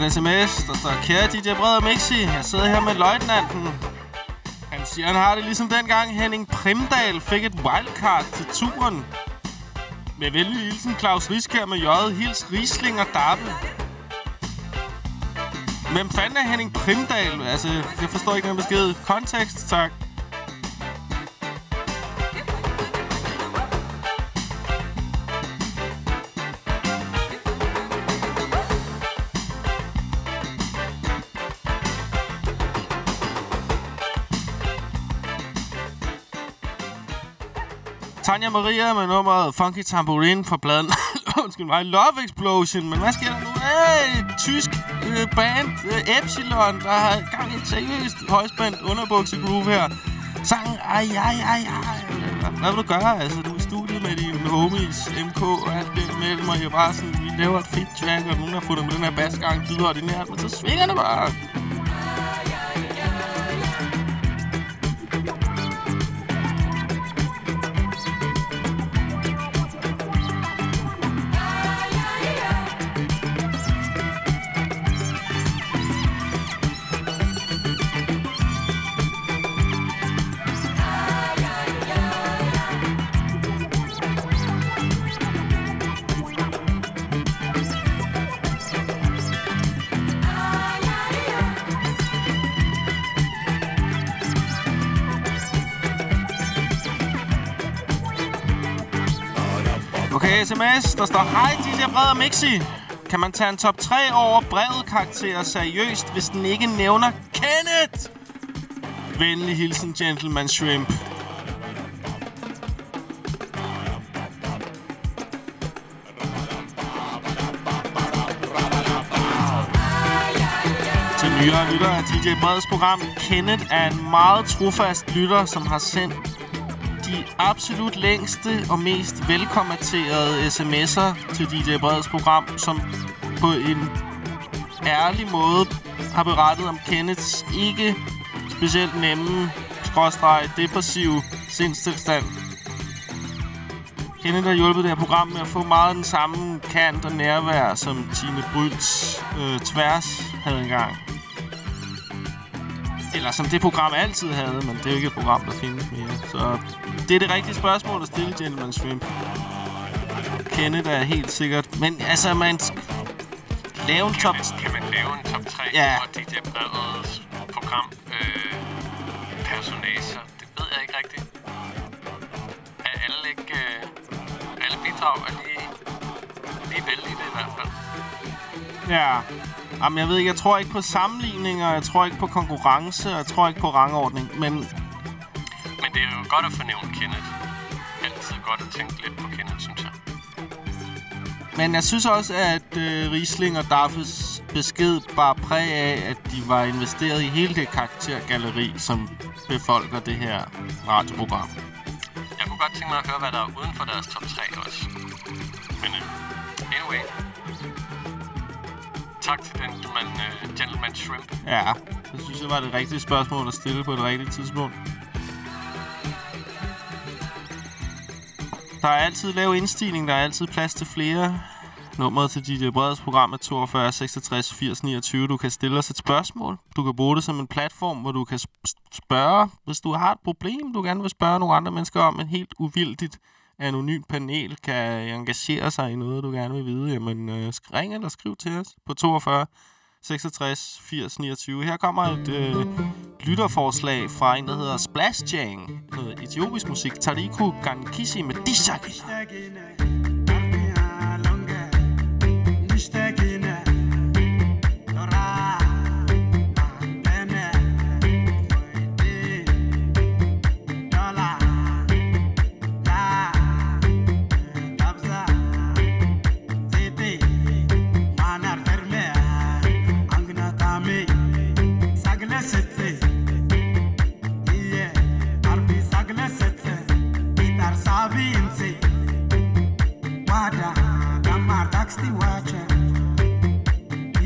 en sms, der står, Kære DJ Bred og Mixi, jeg sidder her med løjtnanten. Han siger, han har det ligesom dengang Henning Primdal fik et wildcard til turen. Med venlig hilsen Claus Riskær med J. Hils Riesling og Dabbe. Hvem fanden er Henning Primdal? Altså, jeg forstår ikke den besked. Kontekst, tak. Tanja Maria med nummeret Funky Tambourine fra pladen. Undskyld mig. Love Explosion. Men hvad sker der nu? Hey, tysk øh, band, øh, Epsilon, der har gang i seriøst højspændt underbuksegroove her. Sangen, ej, ej, ej, ej. Hvad vil du gøre? Altså, du er i studiet med dine homies, MK og alt det mellem, og jeg bare sådan, vi laver et fedt track, og nogen har fået med den her basgang, byder ordinært, men så svinger det bare. Sms. Der står, Hej DJ Brede og Mixi. Kan man tage en top 3 over brevet karakter seriøst, hvis den ikke nævner Kenneth? Venlig hilsen, Gentleman Shrimp. Til nyere lyttere af DJ Breds program, Kenneth er en meget trofast lytter, som har sendt de absolut længste og mest velkommenterede sms'er til DJ Breds program, som på en ærlig måde har berettet om Kenneths ikke specielt nemme, skråstreg, depressive sindstilstand. Kenneth har hjulpet det her program med at få meget den samme kant og nærvær, som Tine Bryls øh, tværs havde engang. Eller som det program altid havde, men det er jo ikke et program, der findes mere. Så det er det rigtige spørgsmål at stille, Gentleman Shrimp. Kenneth er helt sikkert. Men altså, man lave en top... Kan man, kan man lave en top 3 Ja. over DJ Brevets program øh, personager? Det ved jeg ikke rigtigt. Er alle ikke... Øh, alle bidrag er lige, lige vældige det i hvert fald. Ja. Jamen, jeg ved ikke, jeg tror ikke på sammenligninger, jeg tror ikke på konkurrence, og jeg tror ikke på rangordning, men Men det er jo godt at fornævne Kenneth. Altid godt at tænke lidt på Kenneth, synes jeg. Men jeg synes også, at øh, Riesling og Daffes besked bar præg af, at de var investeret i hele det karaktergalleri, som befolker det her radioprogram. Jeg kunne godt tænke mig at høre, hvad der er uden for deres top 3 også. Men uh, anyway. Tak til Gentleman, uh, Gentleman Shrimp. Ja, det synes jeg var det rigtige spørgsmål at stille på et rigtigt tidspunkt. Der er altid lav indstigning, der er altid plads til flere. Nummeret til DJ Breds program er 42 66 80 29. Du kan stille os et spørgsmål. Du kan bruge det som en platform, hvor du kan spørge, hvis du har et problem, du gerne vil spørge nogle andre mennesker om. En helt uvildigt anonym panel kan engagere sig i noget, du gerne vil vide. Jamen, øh, ring eller skriv til os på 42 66 80 29. Her kommer et øh, lytterforslag fra en, der hedder Splash Jang. Noget etiopisk musik. Tariku Gankisi med Dishagina. Baada gammaa taksiti waacha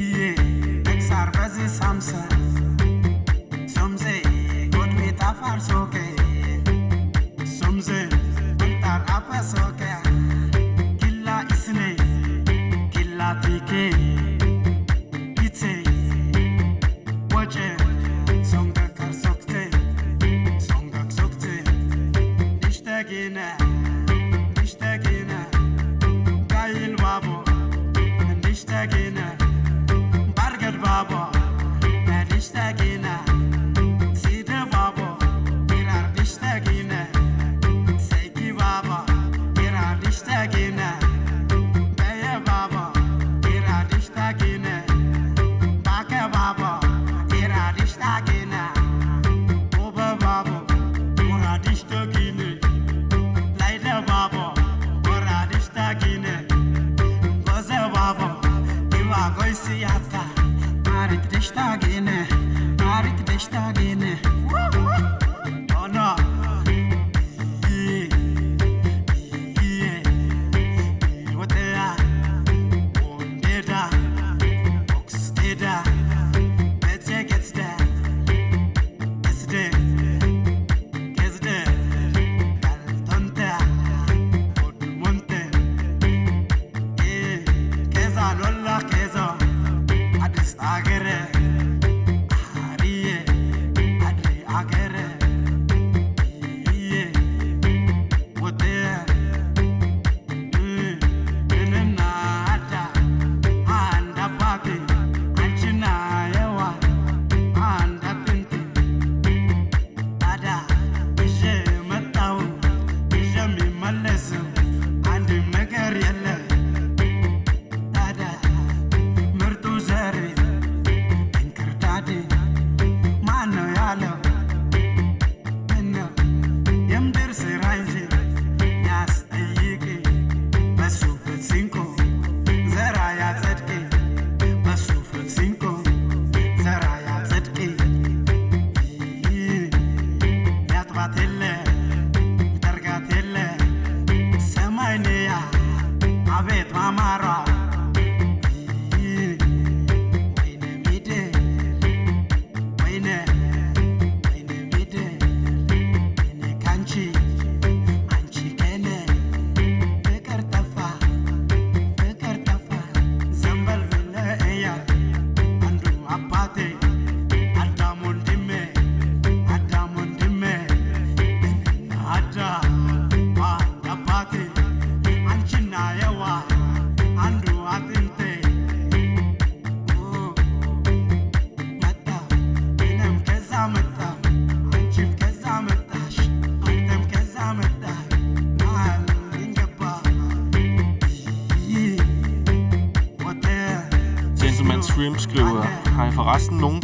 iyyee eksaar bazi saamsa somzee godhmee taafaar sookee somzee ektaar apa sookee killaa isnee killaa tiikee itee wajjee songa karsooktee songa ksoktee ishtaginaa. نگینه. برگر بابا نلیش نگینه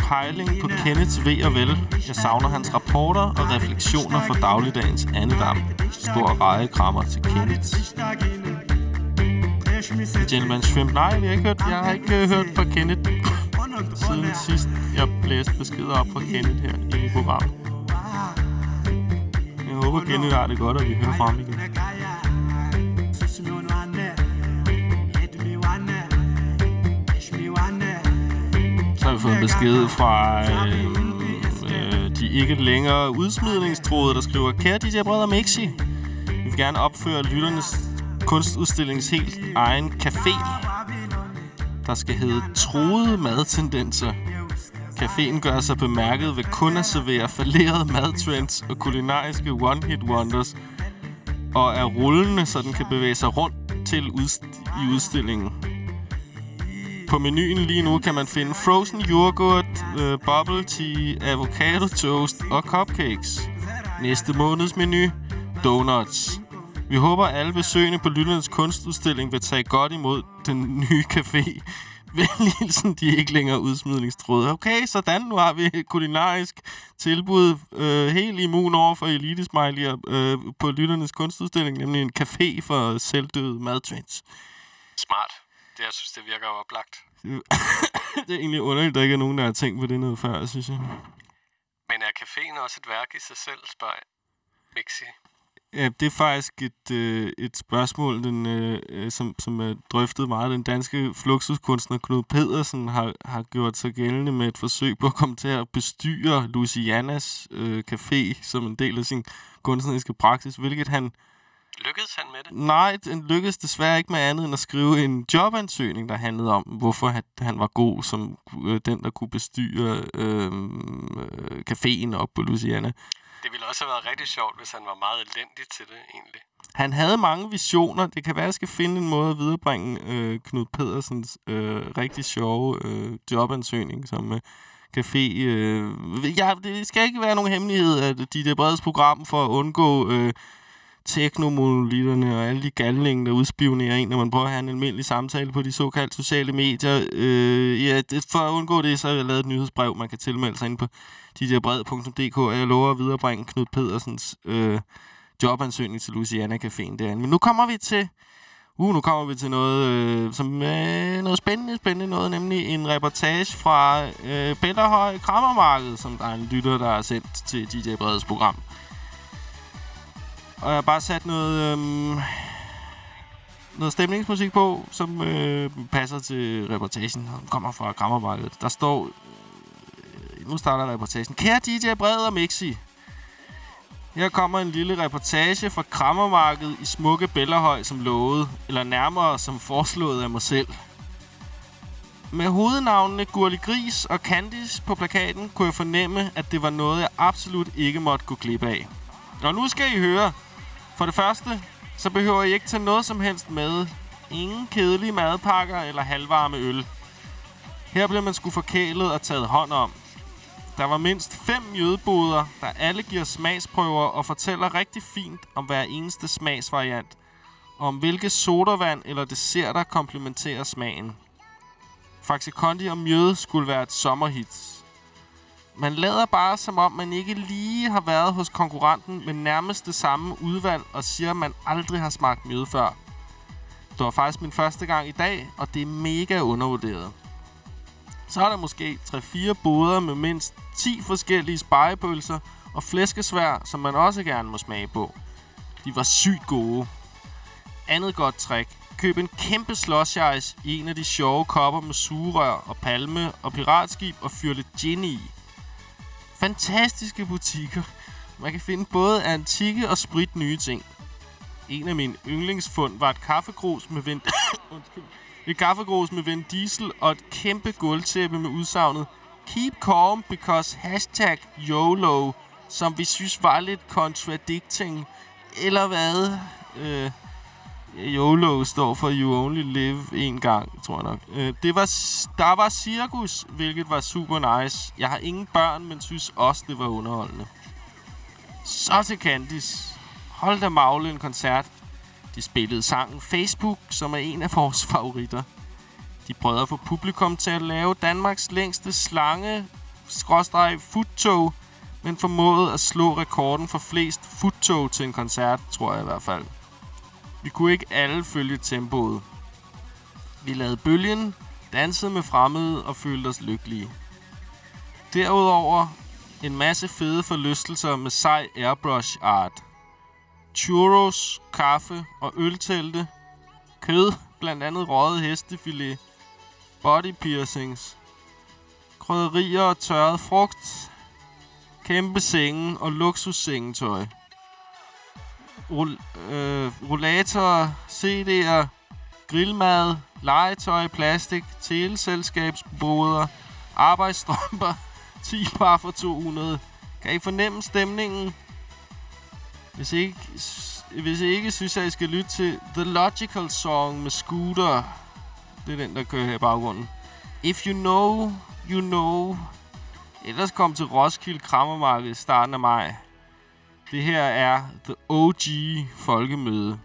pejling på Kenneths ved og vel? Jeg savner hans rapporter og refleksioner fra dagligdagens andedam. Stor rejekrammer til Kenneth. Gentleman Shrimp, nej, jeg har ikke hørt, jeg har ikke øh, hørt fra Kenneth siden sidst, jeg blæste beskeder op fra Kenneth her i programmet. Jeg håber, Kenneth har det godt, og vi hører fra ham besked fra øh, øh, de ikke længere udsmidningstroede, der skriver, Kære DJ Brødre Mixi, vi vil gerne opføre lytternes kunstudstillings helt egen café, der skal hedde Troede Madtendenser. Caféen gør sig bemærket ved kun at servere falderede madtrends og kulinariske one-hit wonders, og er rullende, så den kan bevæge sig rundt til udst- i udstillingen. På menuen lige nu kan man finde frozen yoghurt, øh, bubble tea, avocado toast og cupcakes. Næste måneds menu, donuts. Vi håber, at alle besøgende på Lytternes kunstudstilling vil tage godt imod den nye café. Venlighelsen, de er ikke længere udsmidningstråde. Okay, sådan. Nu har vi et kulinarisk tilbud øh, helt immun over for elitesmiley'er øh, på Lytternes kunstudstilling, nemlig en café for selvdøde madtrends. Smart. Det, jeg synes, det virker oplagt. det er egentlig underligt, at der ikke er nogen, der har tænkt på det noget før, synes jeg. Men er caféen også et værk i sig selv, spørger. Mixi. Ja, det er faktisk et, øh, et spørgsmål, den, øh, øh, som, som er drøftet meget. Den danske fluxuskunstner Knud Pedersen har, har gjort sig gældende med et forsøg på at komme til at bestyre Lucianas øh, café som en del af sin kunstneriske praksis, hvilket han... Lykkedes han med det? Nej, den lykkedes desværre ikke med andet end at skrive en jobansøgning, der handlede om, hvorfor han, han var god som øh, den, der kunne bestyre øh, øh, caféen op på Luciana. Det ville også have været rigtig sjovt, hvis han var meget elendig til det, egentlig. Han havde mange visioner. Det kan være, at jeg skal finde en måde at viderebringe øh, Knud Pedersens øh, rigtig sjove øh, jobansøgning som øh, café. Øh, ja, det skal ikke være nogen hemmelighed, at de det bredes program for at undgå øh, teknomonolitterne og alle de galninge, der udspionerer en, når man prøver at have en almindelig samtale på de såkaldte sociale medier. Øh, ja, det, for at undgå det, så har jeg lavet et nyhedsbrev, man kan tilmelde sig ind på djabred.dk, og jeg lover at viderebringe Knud Pedersens øh, jobansøgning til Luciana Caféen derinde. Men nu kommer vi til Uh, nu kommer vi til noget, øh, som, øh, noget spændende, spændende noget, nemlig en reportage fra øh, Bellerhøj Krammermarked, som der er en lytter, der har sendt til DJ Breds program. Og jeg har bare sat noget, øhm, noget stemningsmusik på, som øh, passer til reportagen, som kommer fra Krammermarkedet. Der står, øh, nu starter reportagen. Kære DJ Bred og Mixi, her kommer en lille reportage fra Krammermarkedet i smukke Bellerhøj som lovet, eller nærmere som foreslået af mig selv. Med hovednavnene Gurli Gris og Candice på plakaten kunne jeg fornemme, at det var noget, jeg absolut ikke måtte gå glip af. Og nu skal I høre. For det første, så behøver I ikke tage noget som helst med. Ingen kedelige madpakker eller halvvarme øl. Her blev man sgu forkælet og taget hånd om. Der var mindst fem jødeboder, der alle giver smagsprøver og fortæller rigtig fint om hver eneste smagsvariant. Og om hvilke sodavand eller desserter komplementerer smagen. Faxi Kondi og mjød skulle være et sommerhit. Man lader bare, som om man ikke lige har været hos konkurrenten med nærmest det samme udvalg, og siger, at man aldrig har smagt mjød før. Det var faktisk min første gang i dag, og det er mega undervurderet. Så er der måske 3-4 boder med mindst 10 forskellige spejepølser og flæskesvær, som man også gerne må smage på. De var sygt gode. Andet godt trick. Køb en kæmpe slåsjejs i en af de sjove kopper med sugerør og palme og piratskib og fyr lidt gin i. Fantastiske butikker. Man kan finde både antikke og sprit nye ting. En af mine yndlingsfund var et kaffegrus med vind... Undskyld. et kaffegrus med vind Diesel og et kæmpe gulvtæppe med udsagnet Keep calm because hashtag YOLO, som vi synes var lidt contradicting. Eller hvad? Øh, YOLO står for You Only Live en gang, tror jeg nok. Øh, det var, der var cirkus, hvilket var super nice. Jeg har ingen børn, men synes også, det var underholdende. Så til Candice. Hold da magle en koncert. De spillede sangen Facebook, som er en af vores favoritter. De prøvede at få publikum til at lave Danmarks længste slange skråstreg futtog, men formåede at slå rekorden for flest futtog til en koncert, tror jeg i hvert fald. Vi kunne ikke alle følge tempoet. Vi lavede bølgen, dansede med fremmede og følte os lykkelige. Derudover en masse fede forlystelser med sej airbrush art. Churros, kaffe og øltelte. Kød, blandt andet røget hestefilet. Body piercings. Krydderier og tørret frugt. Kæmpe senge og luksussengetøj rull, øh, rollatorer, CD'er, grillmad, legetøj, plastik, teleselskabsboder, arbejdsstrømper, 10 par for 200. Kan I fornemme stemningen? Hvis I ikke, hvis I ikke synes, at I skal lytte til The Logical Song med Scooter. Det er den, der kører her i baggrunden. If you know, you know. Ellers kom til Roskilde Krammermarked i starten af maj. Det her er The OG Folkemøde.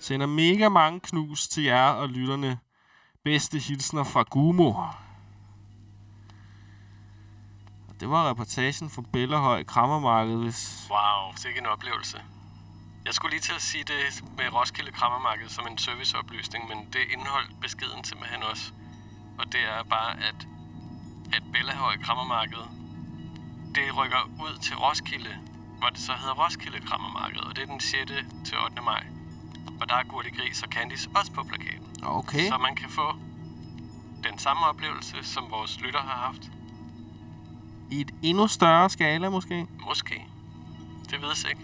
Sender mega mange knus til jer og lytterne. Bedste hilsner fra Gumo. Og Det var reportagen fra Bellerhøj Krammermarked, hvis... Wow, det er ikke en oplevelse. Jeg skulle lige til at sige det med Roskilde Krammermarked som en serviceoplysning, men det indeholdt beskeden simpelthen også. Og det er bare, at, at Bellahøj Krammermarked, det rykker ud til Roskilde, hvor det så hedder Roskilde Krammermarked, og det er den 6. til 8. maj. Og der er Gurli Gris og Candice også på plakaten. Okay. Så man kan få den samme oplevelse, som vores lytter har haft. I et endnu større skala, måske? Måske. Det vides ikke.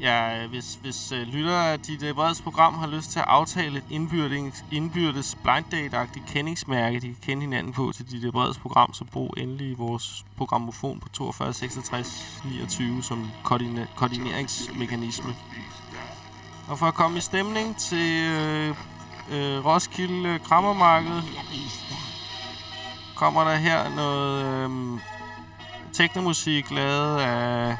Ja, hvis, hvis lyttere af dit breds program har lyst til at aftale et indbyrdes, indbyrdes blind date-agtigt kendingsmærke, de kan kende hinanden på til dit uh, breds program, så brug endelig vores programmofon på 42 66 29 som koordina- koordineringsmekanisme. Og for at komme i stemning til øh, øh, Roskilde Krammermarked, kommer der her noget øh, teknomusik lavet af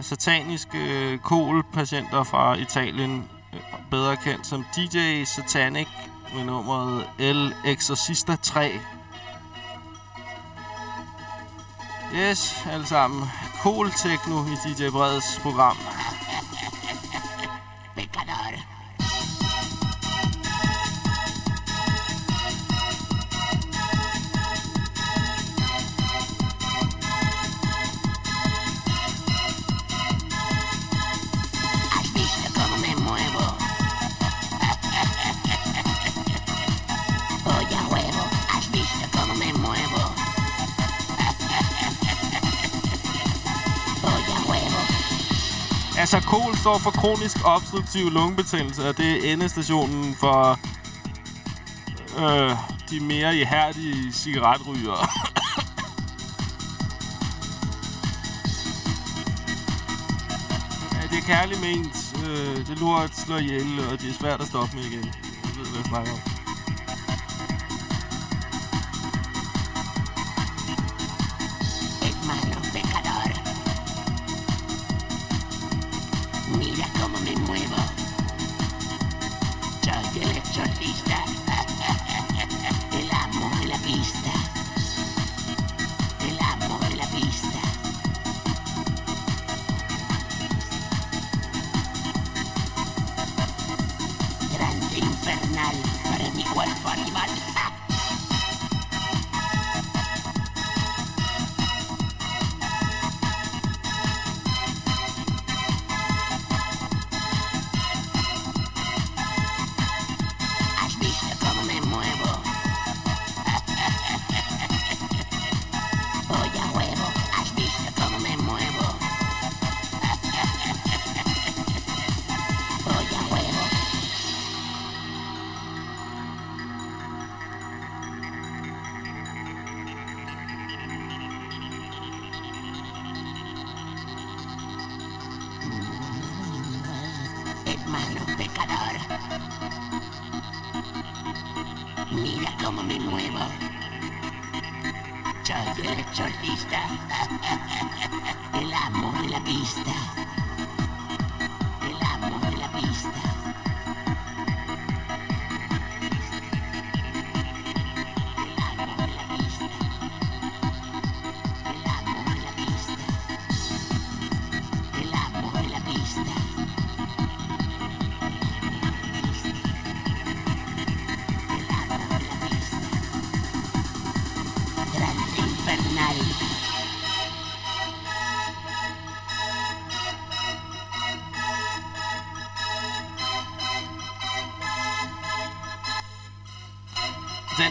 sataniske øh, kolpatienter fra Italien, øh, bedre kendt som DJ Satanic med nummeret El Exorcista 3. Yes, alle sammen. Kol techno i DJ Breds program. Altså, KOL står for kronisk obstruktiv lungebetændelse, og det er endestationen for øh, de mere ihærdige cigaretrygere. ja, det er kærligt ment. Øh, det lurer at slå ihjel, og det er svært at stoppe med igen. Jeg ved, hvad jeg snakker om. flavor.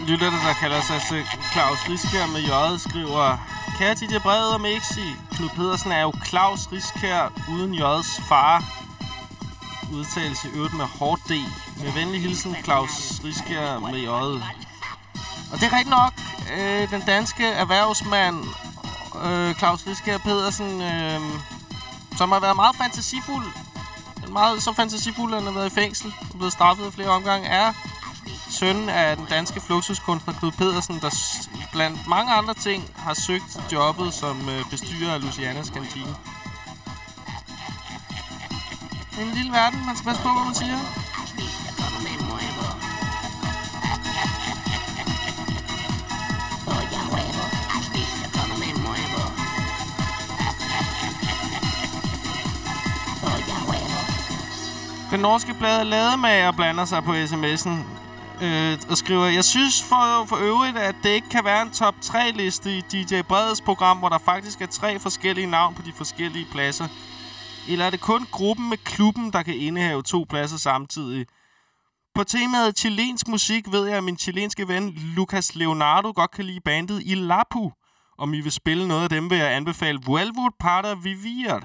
Lytter, der kalder sig Claus Riskær med J, skriver... Kære Didier Brede og Mixi, Knud Pedersen er jo Claus Riskær uden J's far. Udtalelse øvet øvrigt med hårdt D. Med venlig hilsen, Claus Riskær med J. Og det er rigtigt nok. Øh, den danske erhvervsmand, øh, Claus Riskær Pedersen, øh, som har været meget fantasifuld. Meget så fantasifuld, at han har været i fængsel og blevet straffet i flere omgange, er søn af den danske fluxuskunstner Knud Pedersen, der blandt mange andre ting har søgt jobbet som øh, bestyrer af Lucianas kantine. Det er en lille verden, man skal passe på, hvad man siger. Den norske blad Lademager blander sig på sms'en øh, og skriver, Jeg synes for, for øvrigt, at det ikke kan være en top 3-liste i DJ Breds program, hvor der faktisk er tre forskellige navn på de forskellige pladser. Eller er det kun gruppen med klubben, der kan indehave to pladser samtidig? På temaet chilensk musik ved jeg, at min chilenske ven Lucas Leonardo godt kan lide bandet Ilapu. Om I vil spille noget af dem, vil jeg anbefale Vuelvo Parter Vivir.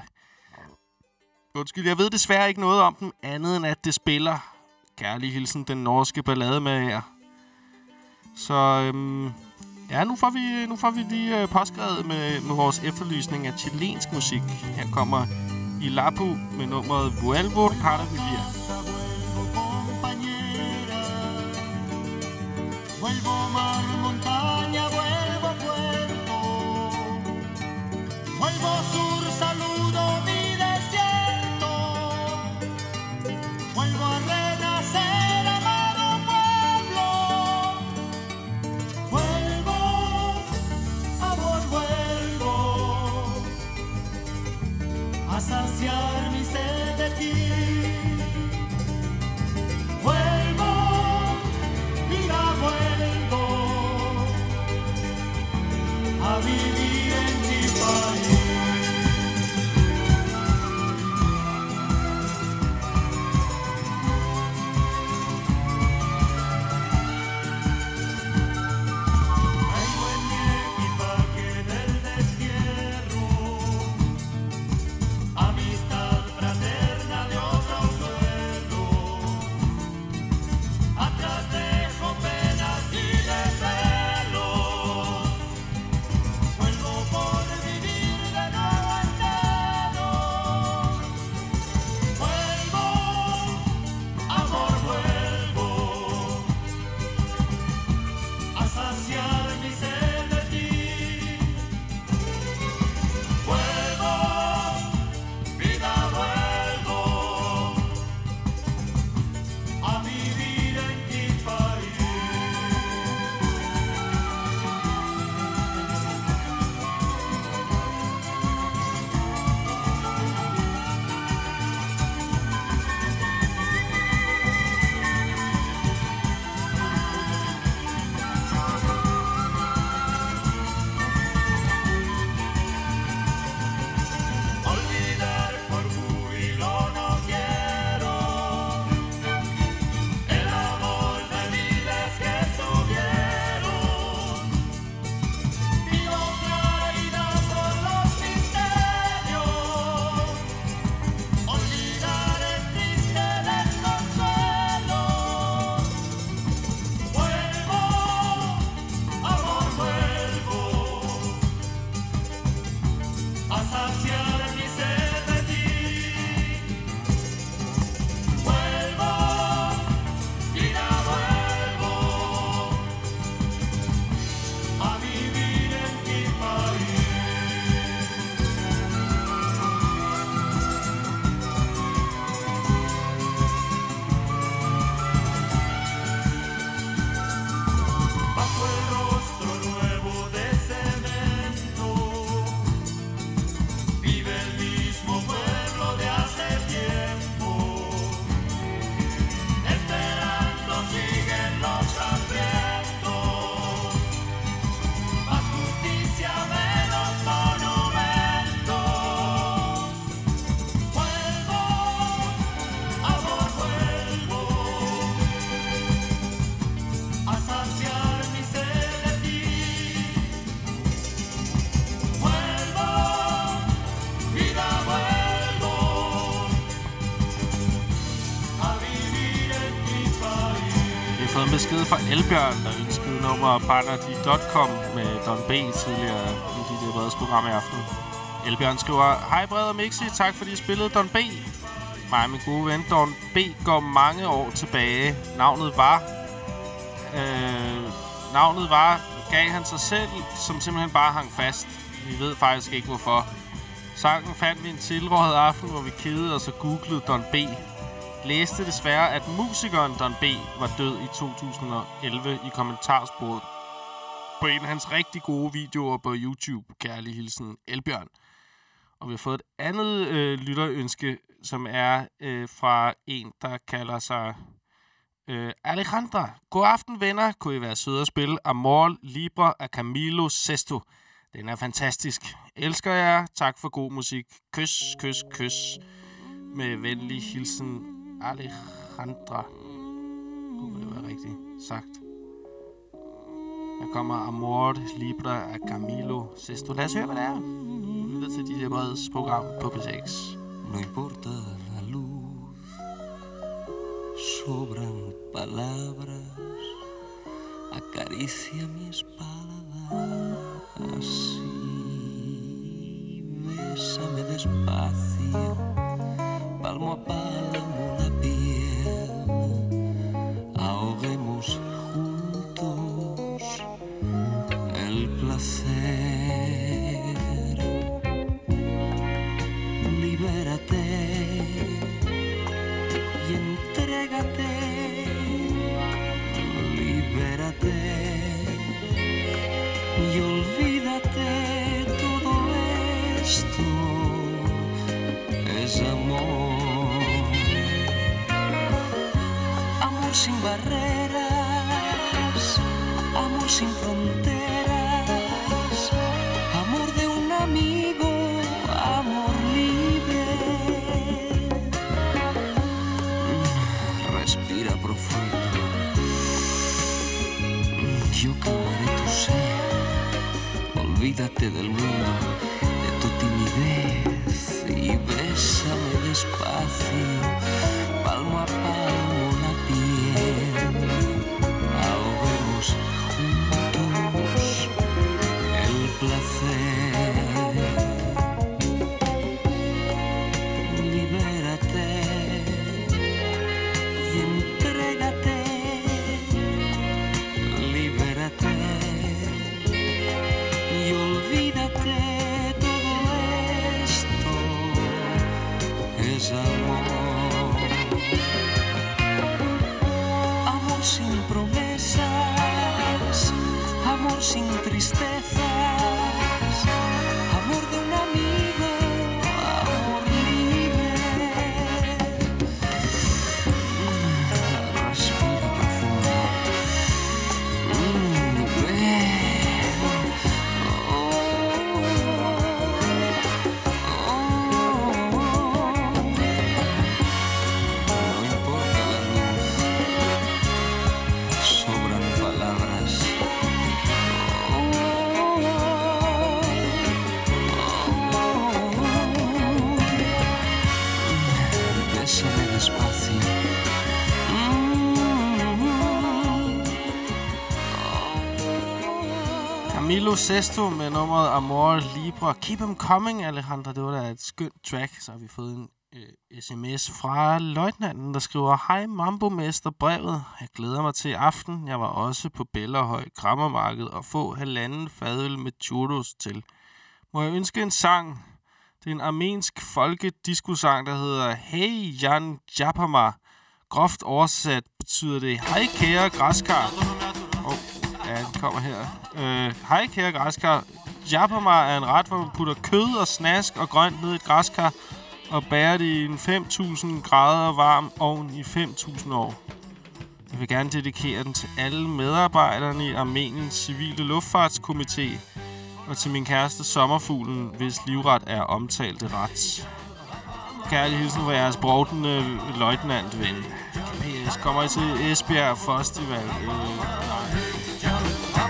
Undskyld, jeg ved desværre ikke noget om dem, andet end at det spiller. Kærlig hilsen, den norske ballade med jer. Så øhm, ja, nu får vi, nu får vi lige øh, påskrevet med, med vores efterlysning af chilensk musik. Her kommer Ilapu med nummeret Vuelvo para Vivir. Vuelvo mar, montaña, vuelvo puerto. Vuelvo sur, A saciar mi sed de ti. Vuelvo, vida, vuelvo a vivir fra der ønskede nummer partnerdi.com med Don B tidligere i det der Breds program i aften. Elbjørn skriver, Hej Bred og Mixi, tak fordi I spillede Don B. Mig og min gode ven Don B går mange år tilbage. Navnet var... Øh, navnet var, gav han sig selv, som simpelthen bare hang fast. Vi ved faktisk ikke hvorfor. Sangen fandt vi en tilrådet aften, hvor vi kedede os og googlede Don B. Læste desværre, at musikeren Don B var død i 2011 i kommentarsporet på en af hans rigtig gode videoer på YouTube. Kærlig hilsen, Elbjørn. Og vi har fået et andet øh, lytterønske, som er øh, fra en, der kalder sig øh, Alejandra. God aften, venner. Kunne I være søde at spille Amor Libre af Camilo Sesto. Den er fantastisk. Elsker jer. Tak for god musik. Kys, kys, kys. Med venlig hilsen Alejandra. Kunne det være rigtigt sagt? Her kommer Amor Libre af Camilo Sesto. Lad os høre, hvad det er. Lytter til DJ Breds program på P6. No importa la luz, sobran palabras, acaricia mi espalda así, bésame despacio, palmo a palmo barreras, amor sin fronteras, amor de un amigo, amor libre. Respira profundo. Yo calmaré tu sed. Olvídate del mundo, Sesto med nummeret Amor Libre. Keep 'em coming, Alejandra. Det var da et skønt track. Så har vi fået en øh, sms fra løjtnanten, der skriver Hej Mambo-mester brevet. Jeg glæder mig til aften. Jeg var også på Bellerhøj Krammermarked og få halvanden fadøl med churros til. Må jeg ønske en sang? Det er en armensk folkediskosang, der hedder Hey Jan Japama. Groft oversat betyder det Hej kære græskar. Kommer her. Øh, Hej kære græskar. Japamar er en ret, hvor man putter kød og snask og grønt ned i et græskar og bærer det i en 5.000 grader varm ovn i 5.000 år. Jeg vil gerne dedikere den til alle medarbejderne i Armeniens civile luftfartskomité og til min kæreste Sommerfuglen, hvis livret er omtalt ret. Kærlig hilsen fra jeres brovdende øh, løjtnant ven. PS, kommer I til Esbjerg Festival? Øh, nej.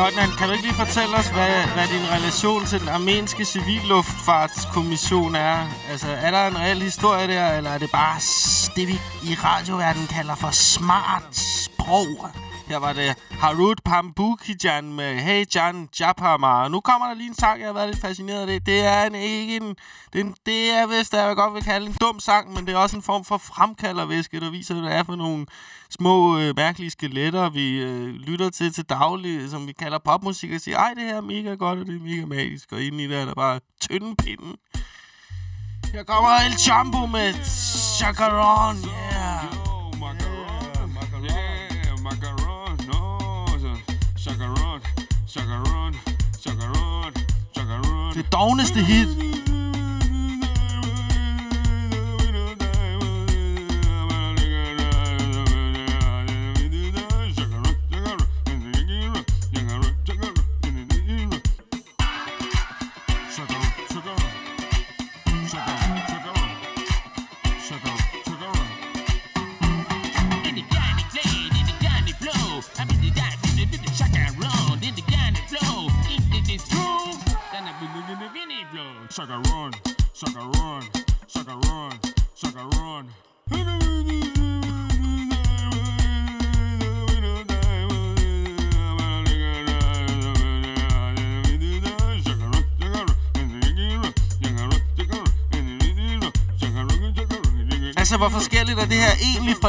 løjtnant, kan du ikke lige fortælle os, hvad, hvad din relation til den armenske civilluftfartskommission er? Altså, er der en reel historie der, eller er det bare det, vi i radioverdenen kalder for smart sprog? Her var det Harut Pambukijan med Hey Jan Japama. Nu kommer der lige en sang, jeg har været lidt fascineret af det. Det er en, ikke en... Det er, en, det er vist, jeg godt vil kalde en dum sang, men det er også en form for fremkaldervæske, der viser, hvad det er for nogle små øh, mærkelige skeletter, vi øh, lytter til til daglig, som vi kalder popmusik, og siger, ej, det her er mega godt, og det er mega magisk, og inden i der er der bare tynde pinde. Her kommer El Chambo med Chacaron. Yeah, chacaron, chacaron, chacaron, chacaron. Det dogneste hit.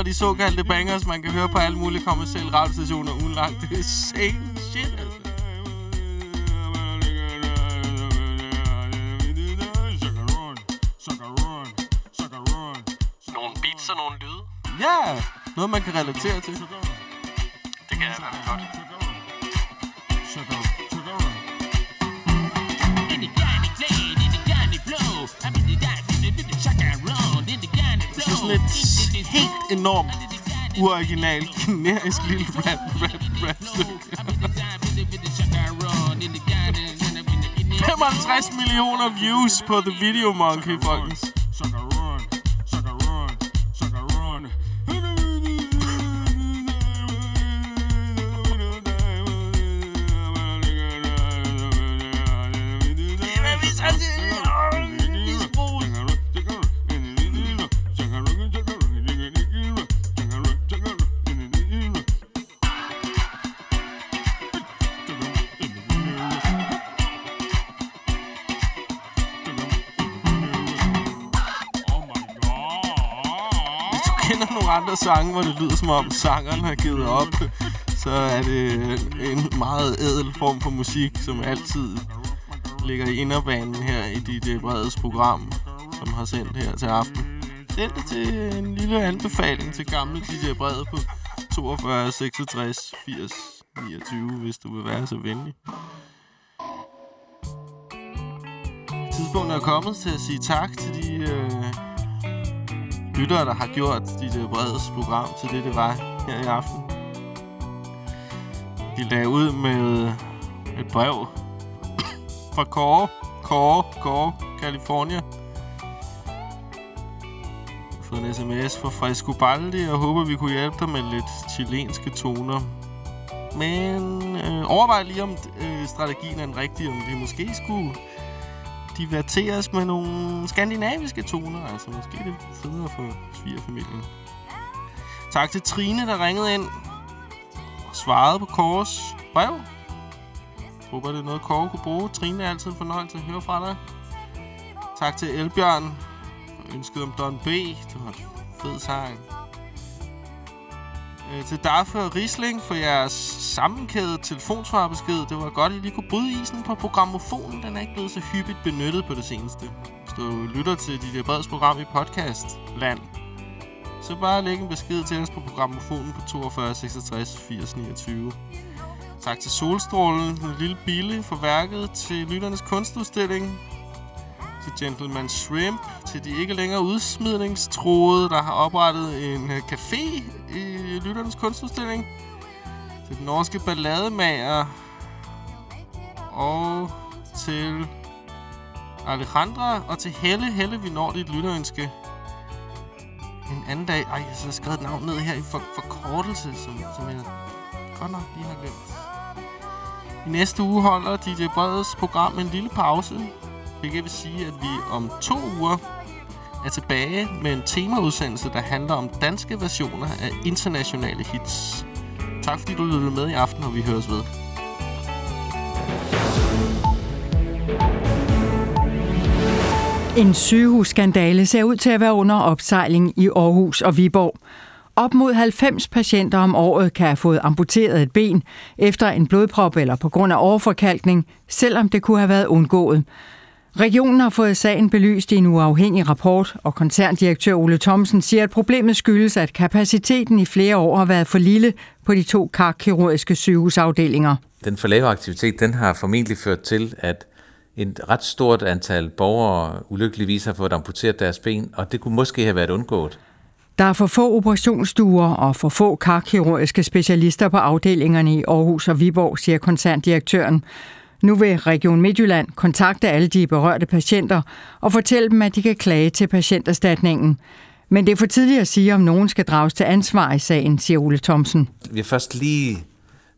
Fra de såkaldte bangers, man kan høre på alle mulige kommersielle radiostationer uden langt. Det er same shit, altså. Nogle beats og nogle lyde. Ja, noget man kan relatere til. Enorm enormt uoriginal, generisk lille rap, rap, rap stykke. 55 millioner views på The Video Monkey, folkens. Hvor det lyder som om sangeren har givet op, så er det en meget ædel form for musik, som altid ligger i inderbanen her i DJ Breds program, som har sendt her til aften. Send det til en lille anbefaling til gamle DJ Bred på 42 66 80 29, hvis du vil være så venlig. Tidspunktet er kommet til at sige tak til de øh, lyttere, der har gjort dit øh, Bredes program til det, det var her i aften. Vi lagde ud med øh, et brev fra Kåre, Kåre, Kåre, California. Jeg har fået en sms fra Fresco Baldi, og håber, vi kunne hjælpe dig med lidt chilenske toner. Men øh, overvej lige, om øh, strategien er den rigtige, om vi måske skulle diverteres med nogle skandinaviske toner. Altså, måske det federe for svigerfamilien. Tak til Trine, der ringede ind og svarede på Kåres brev. Håber, det er noget, Kåre kunne bruge. Trine er altid en fornøjelse at høre fra dig. Tak til Elbjørn ønsket om Don B. Det var en fed sang. Øh, til Daffe og Riesling for jeres sammenkædede telefonsvarbesked. Det var godt, at I lige kunne bryde isen på programmofonen. Den er ikke blevet så hyppigt benyttet på det seneste. Hvis du lytter til dit Breds program i podcast land, så bare læg en besked til os på programmofonen på 42 66 80 29. Tak til Solstrålen, den lille bille for værket, til Lytternes Kunstudstilling, til Gentleman Shrimp, til de ikke længere udsmidningstroede, der har oprettet en øh, café i Lytternes Kunstudstilling, til den norske ballademager, og til Alejandra, og til Helle. Helle, vi når dit lytterønske en anden dag. Ej, jeg har skrevet et navn ned her i for forkortelse, som, som jeg godt nok lige har glemt. I næste uge holder DJ Breds program en lille pause. Hvilket vil sige, at vi om to uger er tilbage med en temaudsendelse, der handler om danske versioner af internationale hits. Tak fordi du lyttede med i aften, og vi høres ved. En sygehusskandale ser ud til at være under opsejling i Aarhus og Viborg. Op mod 90 patienter om året kan have fået amputeret et ben efter en blodprop eller på grund af overforkalkning, selvom det kunne have været undgået. Regionen har fået sagen belyst i en uafhængig rapport, og koncerndirektør Ole Thomsen siger, at problemet skyldes, at kapaciteten i flere år har været for lille på de to karkirurgiske sygehusafdelinger. Den for lave aktivitet, den har formentlig ført til, at et ret stort antal borgere ulykkeligvis har fået amputeret deres ben, og det kunne måske have været undgået. Der er for få operationsstuer og for få karkirurgiske specialister på afdelingerne i Aarhus og Viborg, siger koncerndirektøren. Nu vil Region Midtjylland kontakte alle de berørte patienter og fortælle dem, at de kan klage til patienterstatningen. Men det er for tidligt at sige, om nogen skal drages til ansvar i sagen, siger Ole Thomsen. Vi har først lige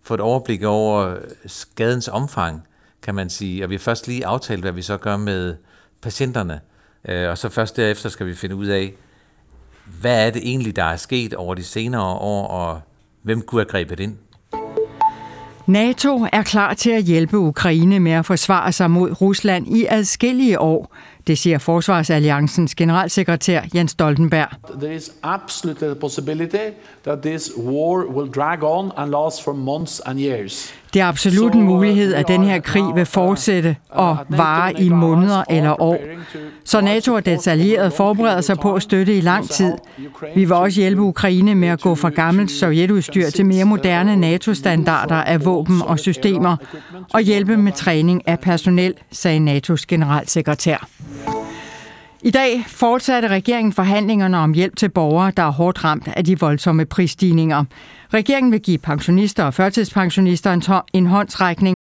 fået et overblik over skadens omfang, kan man sige, og vi har først lige aftalt, hvad vi så gør med patienterne. Øh, og så først derefter skal vi finde ud af, hvad er det egentlig, der er sket over de senere år, og hvem kunne have grebet ind? NATO er klar til at hjælpe Ukraine med at forsvare sig mod Rusland i adskillige år. Det siger Forsvarsalliancens generalsekretær Jens Stoltenberg. There is absolutely the possibility that this war will drag on and last for months and years. Det er absolut en mulighed, at den her krig vil fortsætte og vare i måneder eller år. Så NATO og dets allierede forbereder sig på at støtte i lang tid. Vi vil også hjælpe Ukraine med at gå fra gammelt sovjetudstyr til mere moderne NATO-standarder af våben og systemer, og hjælpe med træning af personel, sagde NATO's generalsekretær. I dag fortsatte regeringen forhandlingerne om hjælp til borgere, der er hårdt ramt af de voldsomme prisstigninger. Regeringen vil give pensionister og førtidspensionister en håndsrækning